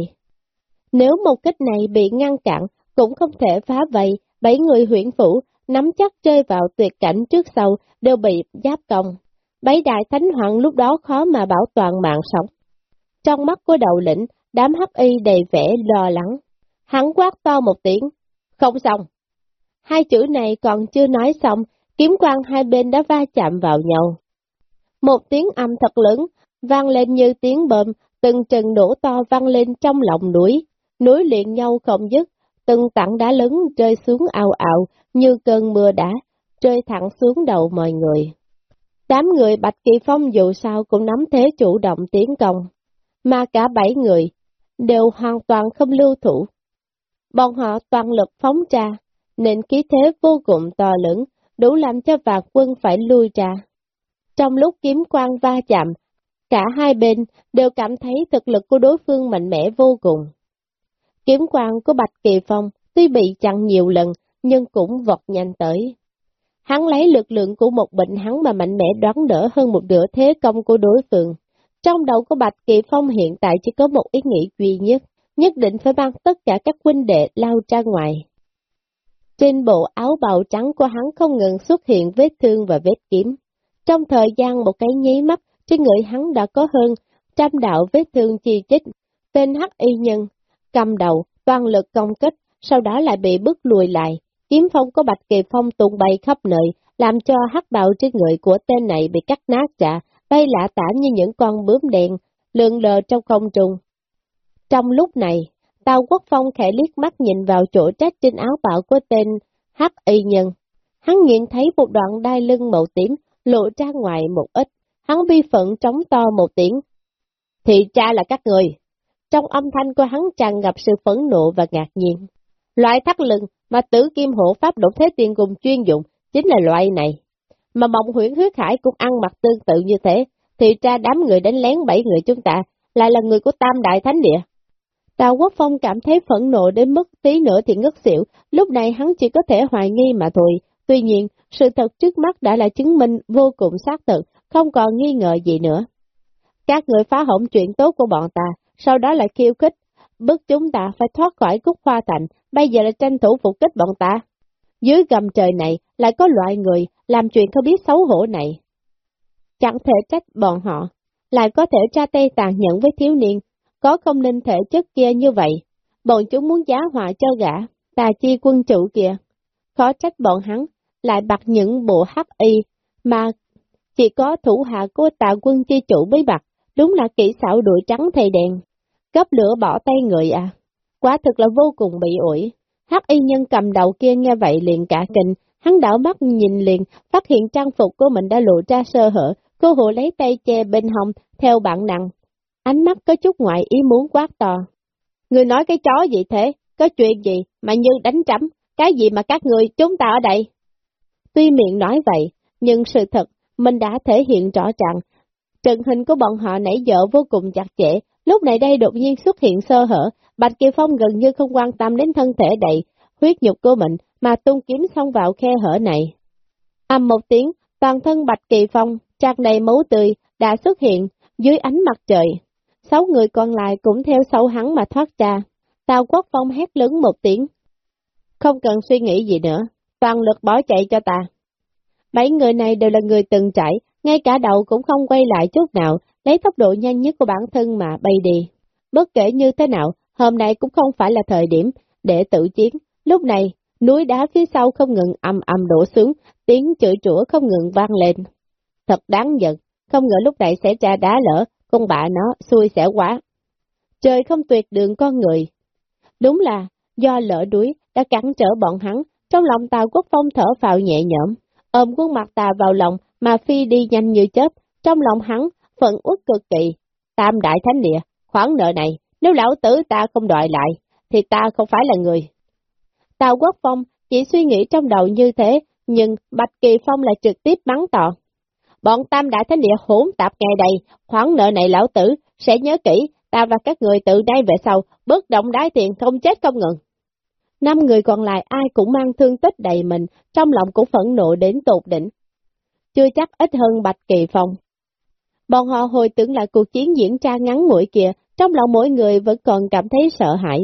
Nếu một kích này bị ngăn cản, cũng không thể phá vây, bảy người huyện phủ nắm chắc chơi vào tuyệt cảnh trước sau đều bị giáp công. Bảy đại thánh hoàng lúc đó khó mà bảo toàn mạng sống. Trong mắt của đầu lĩnh, đám hấp y đầy vẻ lo lắng. Hắn quát to một tiếng, không xong. Hai chữ này còn chưa nói xong, kiếm quang hai bên đã va chạm vào nhau. Một tiếng âm thật lớn, vang lên như tiếng bơm, từng trận nổ to vang lên trong lòng núi, núi liền nhau không dứt, từng tảng đá lớn rơi xuống ào ào như cơn mưa đá, rơi thẳng xuống đầu mọi người. Đám người Bạch Kỳ Phong dù sao cũng nắm thế chủ động tiến công, mà cả bảy người đều hoàn toàn không lưu thủ. Bọn họ toàn lực phóng ra, nên khí thế vô cùng to lớn, đủ làm cho vạn quân phải lui ra. Trong lúc kiếm quang va chạm, cả hai bên đều cảm thấy thực lực của đối phương mạnh mẽ vô cùng. Kiếm quang của Bạch Kỳ Phong tuy bị chặn nhiều lần, nhưng cũng vọt nhanh tới. Hắn lấy lực lượng của một bệnh hắn mà mạnh mẽ đoán đỡ hơn một nửa thế công của đối phương. Trong đầu của Bạch Kỳ Phong hiện tại chỉ có một ý nghĩ duy nhất, nhất định phải mang tất cả các huynh đệ lao ra ngoài. Trên bộ áo bào trắng của hắn không ngừng xuất hiện vết thương và vết kiếm. Trong thời gian một cái nháy mắt, trên người hắn đã có hơn trăm đạo vết thương chi chích. Tên hắc y nhân, cầm đầu, toàn lực công kích, sau đó lại bị bước lùi lại. Kiếm phong có bạch kỳ phong tung bay khắp nơi, làm cho hắc bào trên người của tên này bị cắt nát ra, bay lạ tả như những con bướm đèn lượn lờ trong không trung. Trong lúc này, Tào Quốc Phong khẽ liếc mắt nhìn vào chỗ trách trên áo bào của tên Hắc Y Nhân. Hắn nhìn thấy một đoạn đai lưng màu tím lộ ra ngoài một ít, hắn bi phận trống to một tiếng. Thì cha là các người. Trong âm thanh của hắn tràn ngập sự phẫn nộ và ngạc nhiên. Loại thắt lưng mà tử kim hộ pháp động thế tiền cùng chuyên dụng chính là loại này. Mà mộng huyễn huyết hải cũng ăn mặc tương tự như thế, thì ra đám người đánh lén bảy người chúng ta lại là người của Tam Đại Thánh Địa. Tào Quốc Phong cảm thấy phẫn nộ đến mức tí nữa thì ngất xỉu, lúc này hắn chỉ có thể hoài nghi mà thôi. Tuy nhiên, sự thật trước mắt đã là chứng minh vô cùng xác thực, không còn nghi ngờ gì nữa. Các người phá hỏng chuyện tốt của bọn ta, sau đó lại khiêu khích, bức chúng ta phải thoát khỏi cúc hoa thành, bây giờ là tranh thủ phục kích bọn ta. Dưới gầm trời này lại có loại người làm chuyện không biết xấu hổ này. Chẳng thể trách bọn họ, lại có thể tra tay tàn nhẫn với thiếu niên, có không nên thể chất kia như vậy, bọn chúng muốn giá họa cho gã, tà chi quân chủ kia. Khó trách bọn hắn, lại bạc những bộ hắc y, mà chỉ có thủ hạ của tạ quân chi chủ mới bạc, đúng là kỹ xảo đuổi trắng thầy đèn. Cấp lửa bỏ tay người à, quá thực là vô cùng bị ủi. Hắc y nhân cầm đầu kia nghe vậy liền cả kinh, hắn đảo mắt nhìn liền, phát hiện trang phục của mình đã lộ ra sơ hở, cô hộ lấy tay che bên hông, theo bạn nặng ánh mắt có chút ngoại ý muốn quát to. Người nói cái chó gì thế, có chuyện gì mà như đánh trắm, cái gì mà các người chúng ta ở đây? Tuy miệng nói vậy, nhưng sự thật mình đã thể hiện rõ ràng. Trận hình của bọn họ nãy giờ vô cùng chặt chẽ, lúc này đây đột nhiên xuất hiện sơ hở, Bạch Kỳ Phong gần như không quan tâm đến thân thể đầy, huyết nhục của mình mà tung kiếm xông vào khe hở này. Âm một tiếng, toàn thân Bạch Kỳ Phong, tràn đầy máu tươi, đã xuất hiện dưới ánh mặt trời. Sáu người còn lại cũng theo sau hắn mà thoát ra. Tào Quốc Phong hét lớn một tiếng. Không cần suy nghĩ gì nữa, toàn lực bỏ chạy cho ta. Bảy người này đều là người từng trải, ngay cả đầu cũng không quay lại chút nào, lấy tốc độ nhanh nhất của bản thân mà bay đi. Bất kể như thế nào, hôm nay cũng không phải là thời điểm để tự chiến. Lúc này, núi đá phía sau không ngừng âm âm đổ xuống, tiếng chửi chủa không ngừng vang lên. Thật đáng giận, không ngờ lúc này sẽ ra đá lỡ, con bà nó xui xẻo quá. Trời không tuyệt đường con người. Đúng là, do lỡ đuối đã cản trở bọn hắn, trong lòng Tào Quốc Phong thở vào nhẹ nhõm, ôm khuôn mặt tà vào lòng mà phi đi nhanh như chớp, trong lòng hắn phận uất cực kỳ. Tam đại thánh địa, khoản nợ này, nếu lão tử ta không đòi lại, thì ta không phải là người. Tào Quốc Phong chỉ suy nghĩ trong đầu như thế, nhưng Bạch Kỳ Phong lại trực tiếp bắn tỏ. Bọn tam đại thánh địa hỗn tạp ngày đây, khoản nợ này lão tử, sẽ nhớ kỹ, ta và các người từ đây về sau, bất động đái tiền không chết không ngừng. Năm người còn lại ai cũng mang thương tích đầy mình, trong lòng cũng phẫn nộ đến tột đỉnh. Chưa chắc ít hơn Bạch Kỳ Phong. Bọn họ hồi tưởng lại cuộc chiến diễn ra ngắn ngủi kia, trong lòng mỗi người vẫn còn cảm thấy sợ hãi.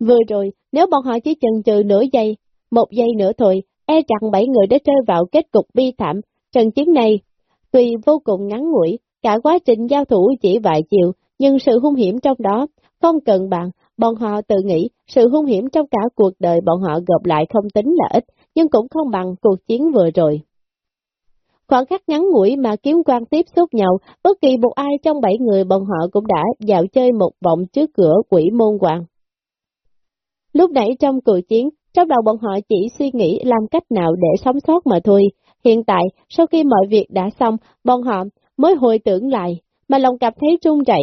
Vừa rồi, nếu bọn họ chỉ chần chừ nửa giây, một giây nữa thôi, e rằng bảy người đã rơi vào kết cục bi thảm. Trận chiến này, tuy vô cùng ngắn ngủi, cả quá trình giao thủ chỉ vài chiều, nhưng sự hung hiểm trong đó, không cần bạn, bọn họ tự nghĩ sự hung hiểm trong cả cuộc đời bọn họ gộp lại không tính là ít, nhưng cũng không bằng cuộc chiến vừa rồi. Khoảng khắc ngắn ngủi mà kiếm quan tiếp xúc nhau, bất kỳ một ai trong bảy người bọn họ cũng đã dạo chơi một vòng trước cửa quỷ môn quan. Lúc nãy trong cuộc chiến, trong đầu bọn họ chỉ suy nghĩ làm cách nào để sống sót mà thôi. Hiện tại, sau khi mọi việc đã xong, bọn họ mới hồi tưởng lại, mà lòng cảm thấy trung chảy.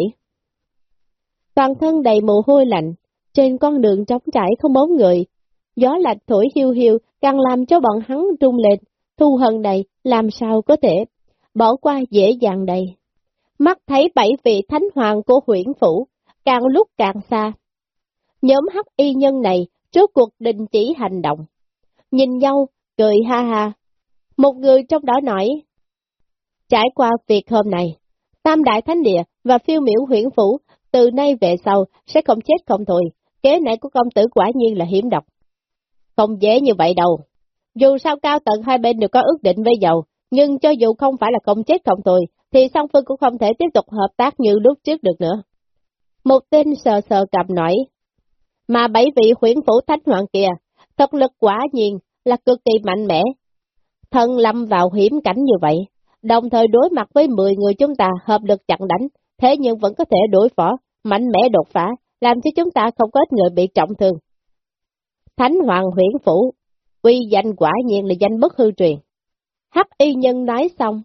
Toàn thân đầy mồ hôi lạnh, trên con đường trống trải không bóng người. Gió lạch thổi hiu hiu, càng làm cho bọn hắn trung lên, thu hận này làm sao có thể bỏ qua dễ dàng đây. Mắt thấy bảy vị thánh hoàng của huyện phủ, càng lúc càng xa. Nhóm hắc y nhân này trước cuộc đình chỉ hành động. Nhìn nhau, cười ha ha. Một người trong đó nói, trải qua việc hôm này, Tam Đại Thánh Địa và phiêu miểu huyện phủ từ nay về sau sẽ không chết không thôi, kế này của công tử quả nhiên là hiểm độc. Không dễ như vậy đâu. Dù sao cao tận hai bên đều có ước định với dầu, nhưng cho dù không phải là công chết không thôi, thì song phương cũng không thể tiếp tục hợp tác như lúc trước được nữa. Một tên sờ sờ cầm nổi, mà bảy vị huyển phủ thánh hoàng kia, thực lực quả nhiên là cực kỳ mạnh mẽ. Thân lâm vào hiểm cảnh như vậy, đồng thời đối mặt với 10 người chúng ta hợp lực chặn đánh, thế nhưng vẫn có thể đối phó, mạnh mẽ đột phá, làm cho chúng ta không có ít người bị trọng thương. Thánh Hoàng Huyễn phủ, uy danh quả nhiên là danh bất hư truyền. Hắc y nhân nói xong,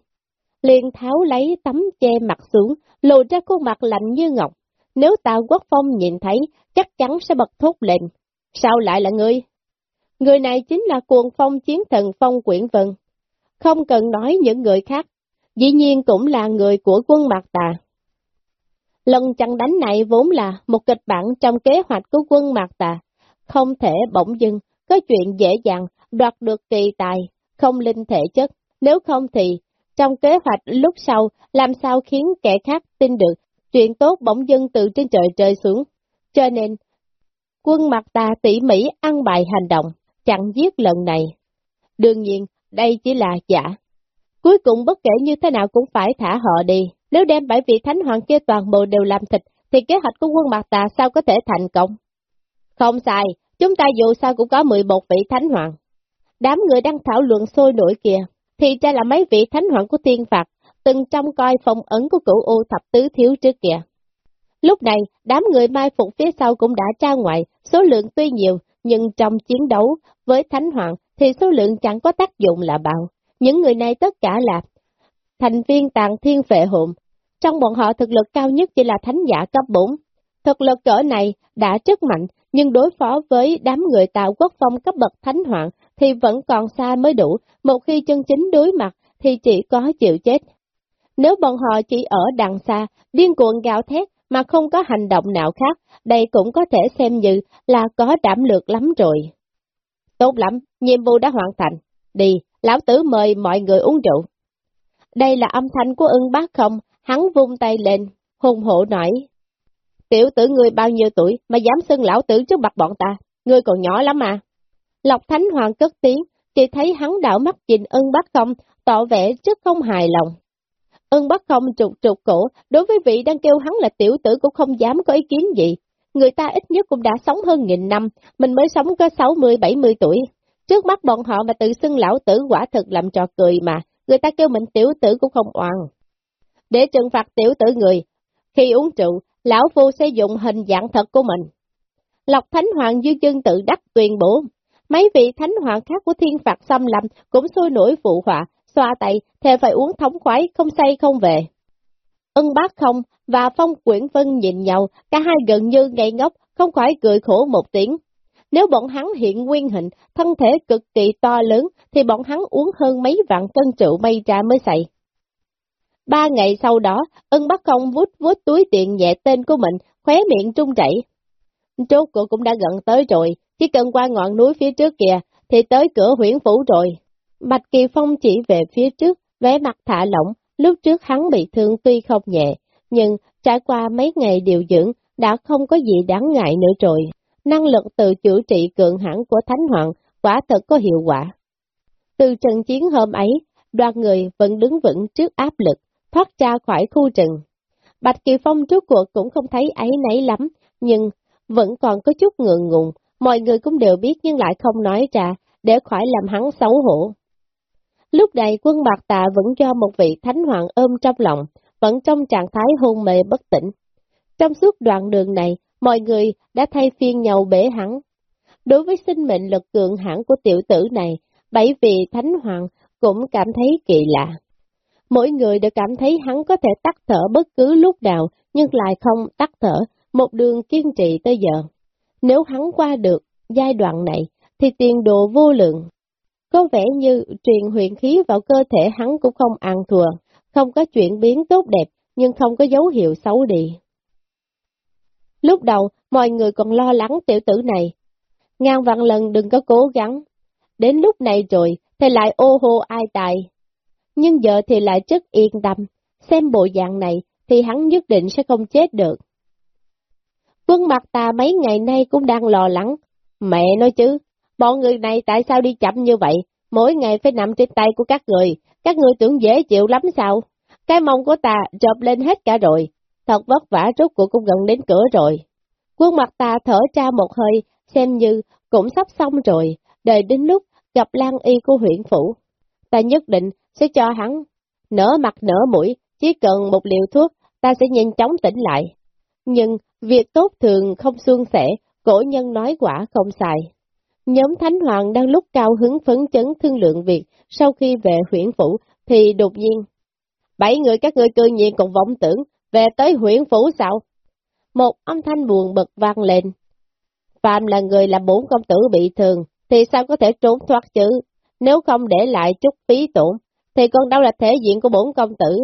liền tháo lấy tấm che mặt xuống, lộ ra khuôn mặt lạnh như ngọc. Nếu Tào Quốc Phong nhìn thấy, chắc chắn sẽ bật thốt lên. Sao lại là ngươi? Người này chính là cuồng phong chiến thần Phong Quyển Vân. Không cần nói những người khác, dĩ nhiên cũng là người của quân Mạc Tà. Lần chặn đánh này vốn là một kịch bản trong kế hoạch của quân Mạc Tà, không thể bỗng dưng, có chuyện dễ dàng đoạt được kỳ tài, không linh thể chất, nếu không thì trong kế hoạch lúc sau làm sao khiến kẻ khác tin được chuyện tốt bỗng dưng từ trên trời rơi xuống. Cho nên, quân Mạc Tà tỉ mỉ ăn bài hành động, chặn giết lần này. Đương nhiên, đây chỉ là giả. Cuối cùng bất kể như thế nào cũng phải thả họ đi. Nếu đem bảy vị thánh hoàng kia toàn bộ đều làm thịt, thì kế hoạch của quân mặt tà sao có thể thành công? Không sai, chúng ta dù sao cũng có 11 vị thánh hoàng. Đám người đang thảo luận sôi nổi kìa, thì ra là mấy vị thánh hoàng của thiên phạt, từng trong coi phong ấn của cửu ô thập tứ thiếu trước kìa. Lúc này, đám người mai phục phía sau cũng đã tra ngoại, số lượng tuy nhiều, nhưng trong chiến đấu với Thánh Hoàng thì số lượng chẳng có tác dụng là bao. Những người này tất cả là thành viên tàng thiên vệ hồn. Trong bọn họ thực lực cao nhất chỉ là thánh giả cấp 4. Thực lực cỡ này đã rất mạnh, nhưng đối phó với đám người tạo quốc phong cấp bậc thánh hoàng thì vẫn còn xa mới đủ, một khi chân chính đối mặt thì chỉ có chịu chết. Nếu bọn họ chỉ ở đằng xa, điên cuồng gào thét mà không có hành động nào khác, đây cũng có thể xem như là có đảm lược lắm rồi. Tốt lắm, nhiệm vụ đã hoàn thành. Đi, lão tử mời mọi người uống rượu. Đây là âm thanh của ưng bác không, hắn vung tay lên, hùng hổ nói. Tiểu tử ngươi bao nhiêu tuổi mà dám xưng lão tử trước mặt bọn ta, ngươi còn nhỏ lắm mà. Lộc Thánh Hoàng cất tiếng, chỉ thấy hắn đảo mắt nhìn ưng bác không, tỏ vẻ rất không hài lòng. Ưng bác không trục trục cổ, đối với vị đang kêu hắn là tiểu tử cũng không dám có ý kiến gì. Người ta ít nhất cũng đã sống hơn nghìn năm, mình mới sống có 60-70 tuổi. Trước mắt bọn họ mà tự xưng lão tử quả thực làm trò cười mà, người ta kêu mình tiểu tử cũng không oan. Để trừng phạt tiểu tử người, khi uống rượu, lão phu sẽ dùng hình dạng thật của mình. Lộc Thánh Hoàng Dương chân tự đắc tuyên bố, mấy vị Thánh Hoàng khác của thiên phạt xâm lâm cũng sôi nổi phụ họa, xoa tay, thề phải uống thống khoái, không say không về. Ân bác không và Phong Quyển Vân nhìn nhau, cả hai gần như ngây ngốc, không khỏi cười khổ một tiếng. Nếu bọn hắn hiện nguyên hình, thân thể cực kỳ to lớn, thì bọn hắn uống hơn mấy vạn cân rượu mây ra mới say. Ba ngày sau đó, ân bắt không vút vút túi tiền nhẹ tên của mình, khóe miệng trung chảy. Chốt của cũng đã gần tới rồi, chỉ cần qua ngọn núi phía trước kìa, thì tới cửa huyển phủ rồi. Bạch Kỳ Phong chỉ về phía trước, vẻ mặt thả lỏng, lúc trước hắn bị thương tuy không nhẹ, nhưng trải qua mấy ngày điều dưỡng, đã không có gì đáng ngại nữa rồi. Năng lực tự chữa trị cường hãn của Thánh Hoàng quả thật có hiệu quả. Từ trận chiến hôm ấy, đoàn người vẫn đứng vững trước áp lực, thoát ra khỏi khu rừng. Bạch Kỳ Phong trước cuộc cũng không thấy ấy nấy lắm, nhưng vẫn còn có chút ngượng ngùng, mọi người cũng đều biết nhưng lại không nói ra, để khỏi làm hắn xấu hổ. Lúc này quân bạc tà vẫn do một vị thánh hoàng ôm trong lòng, vẫn trong trạng thái hôn mê bất tỉnh. Trong suốt đoạn đường này, mọi người đã thay phiên nhau bể hắn. Đối với sinh mệnh lực cường hãn của tiểu tử này, bảy vị thánh hoàng cũng cảm thấy kỳ lạ. Mỗi người đều cảm thấy hắn có thể tắt thở bất cứ lúc nào, nhưng lại không tắt thở, một đường kiên trì tới giờ. Nếu hắn qua được giai đoạn này, thì tiền đồ vô lượng. Có vẻ như truyền huyền khí vào cơ thể hắn cũng không ăn thua, không có chuyển biến tốt đẹp, nhưng không có dấu hiệu xấu đi. Lúc đầu, mọi người còn lo lắng tiểu tử này. Ngàn vạn lần đừng có cố gắng. Đến lúc này rồi, thì lại ô hô ai tài. Nhưng giờ thì lại rất yên tâm, xem bộ dạng này thì hắn nhất định sẽ không chết được. Quân mặt ta mấy ngày nay cũng đang lo lắng. Mẹ nói chứ, bọn người này tại sao đi chậm như vậy? Mỗi ngày phải nằm trên tay của các người, các người tưởng dễ chịu lắm sao? Cái mông của ta trộp lên hết cả rồi, thật vất vả rốt cuộc cũng gần đến cửa rồi. Quân mặt ta thở ra một hơi, xem như cũng sắp xong rồi, đợi đến lúc gặp Lan Y của huyện phủ. Ta nhất định sẽ cho hắn nở mặt nở mũi, chỉ cần một liều thuốc, ta sẽ nhanh chóng tỉnh lại. Nhưng việc tốt thường không suôn sẻ, cổ nhân nói quả không xài. Nhóm Thánh Hoàng đang lúc cao hứng phấn chấn thương lượng việc, sau khi về huyện phủ, thì đột nhiên. Bảy người các ngươi cư nhiên còn vọng tưởng, về tới huyện phủ sao? Một âm thanh buồn bực vang lên. Phạm là người làm bốn công tử bị thương, thì sao có thể trốn thoát chứ? Nếu không để lại chút phí tổn, thì còn đâu là thể diện của bốn công tử.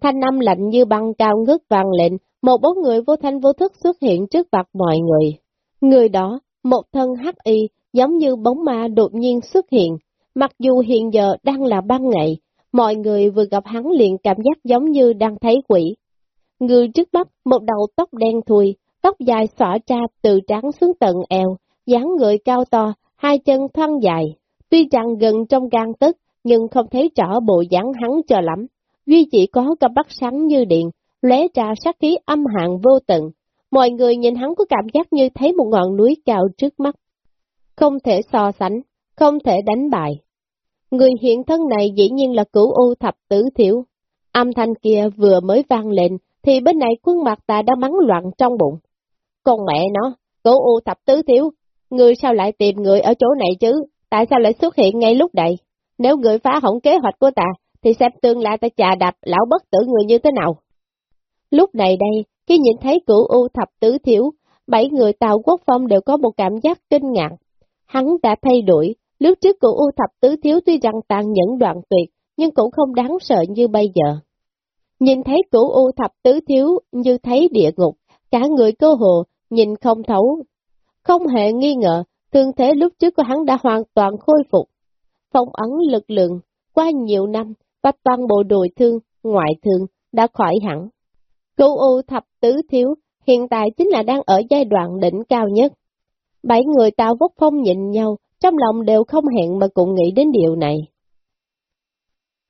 Thanh âm lạnh như băng cao ngước vàng lệnh, một bốn người vô thanh vô thức xuất hiện trước mặt mọi người. Người đó, một thân hắc y, giống như bóng ma đột nhiên xuất hiện. Mặc dù hiện giờ đang là ban ngày, mọi người vừa gặp hắn liền cảm giác giống như đang thấy quỷ. Người trước mắt, một đầu tóc đen thui, tóc dài xõa ra từ trắng xuống tận eo, dáng người cao to, hai chân thon dài. Tuy rằng gần trong gan tức, nhưng không thấy rõ bộ dáng hắn cho lắm. Duy chỉ có cặp mắt sáng như điện, lóe ra sát khí âm hạng vô tận. Mọi người nhìn hắn có cảm giác như thấy một ngọn núi cao trước mắt. Không thể so sánh, không thể đánh bại. Người hiện thân này dĩ nhiên là cửu u thập tử thiểu. Âm thanh kia vừa mới vang lên, thì bên này quân mặt ta đã mắng loạn trong bụng. Con mẹ nó, cửu u thập tứ thiếu, người sao lại tìm người ở chỗ này chứ, tại sao lại xuất hiện ngay lúc này? Nếu người phá hỏng kế hoạch của ta, thì xem tương lai ta trà đạp lão bất tử người như thế nào. Lúc này đây, khi nhìn thấy cửu u thập tứ thiếu, bảy người Tàu Quốc Phong đều có một cảm giác kinh ngạc. Hắn đã thay đổi, lúc trước cửu u thập tứ thiếu tuy rằng tàn nhẫn đoạn tuyệt, nhưng cũng không đáng sợ như bây giờ. Nhìn thấy cửu u thập tứ thiếu như thấy địa ngục, cả người cơ hồ, nhìn không thấu. Không hề nghi ngờ, thương thế lúc trước của hắn đã hoàn toàn khôi phục. Phong ấn lực lượng qua nhiều năm và toàn bộ đội thương, ngoại thương đã khỏi hẳn. Cửu U thập tứ thiếu hiện tại chính là đang ở giai đoạn đỉnh cao nhất. Bảy người tao vốc phong nhịn nhau, trong lòng đều không hẹn mà cùng nghĩ đến điều này.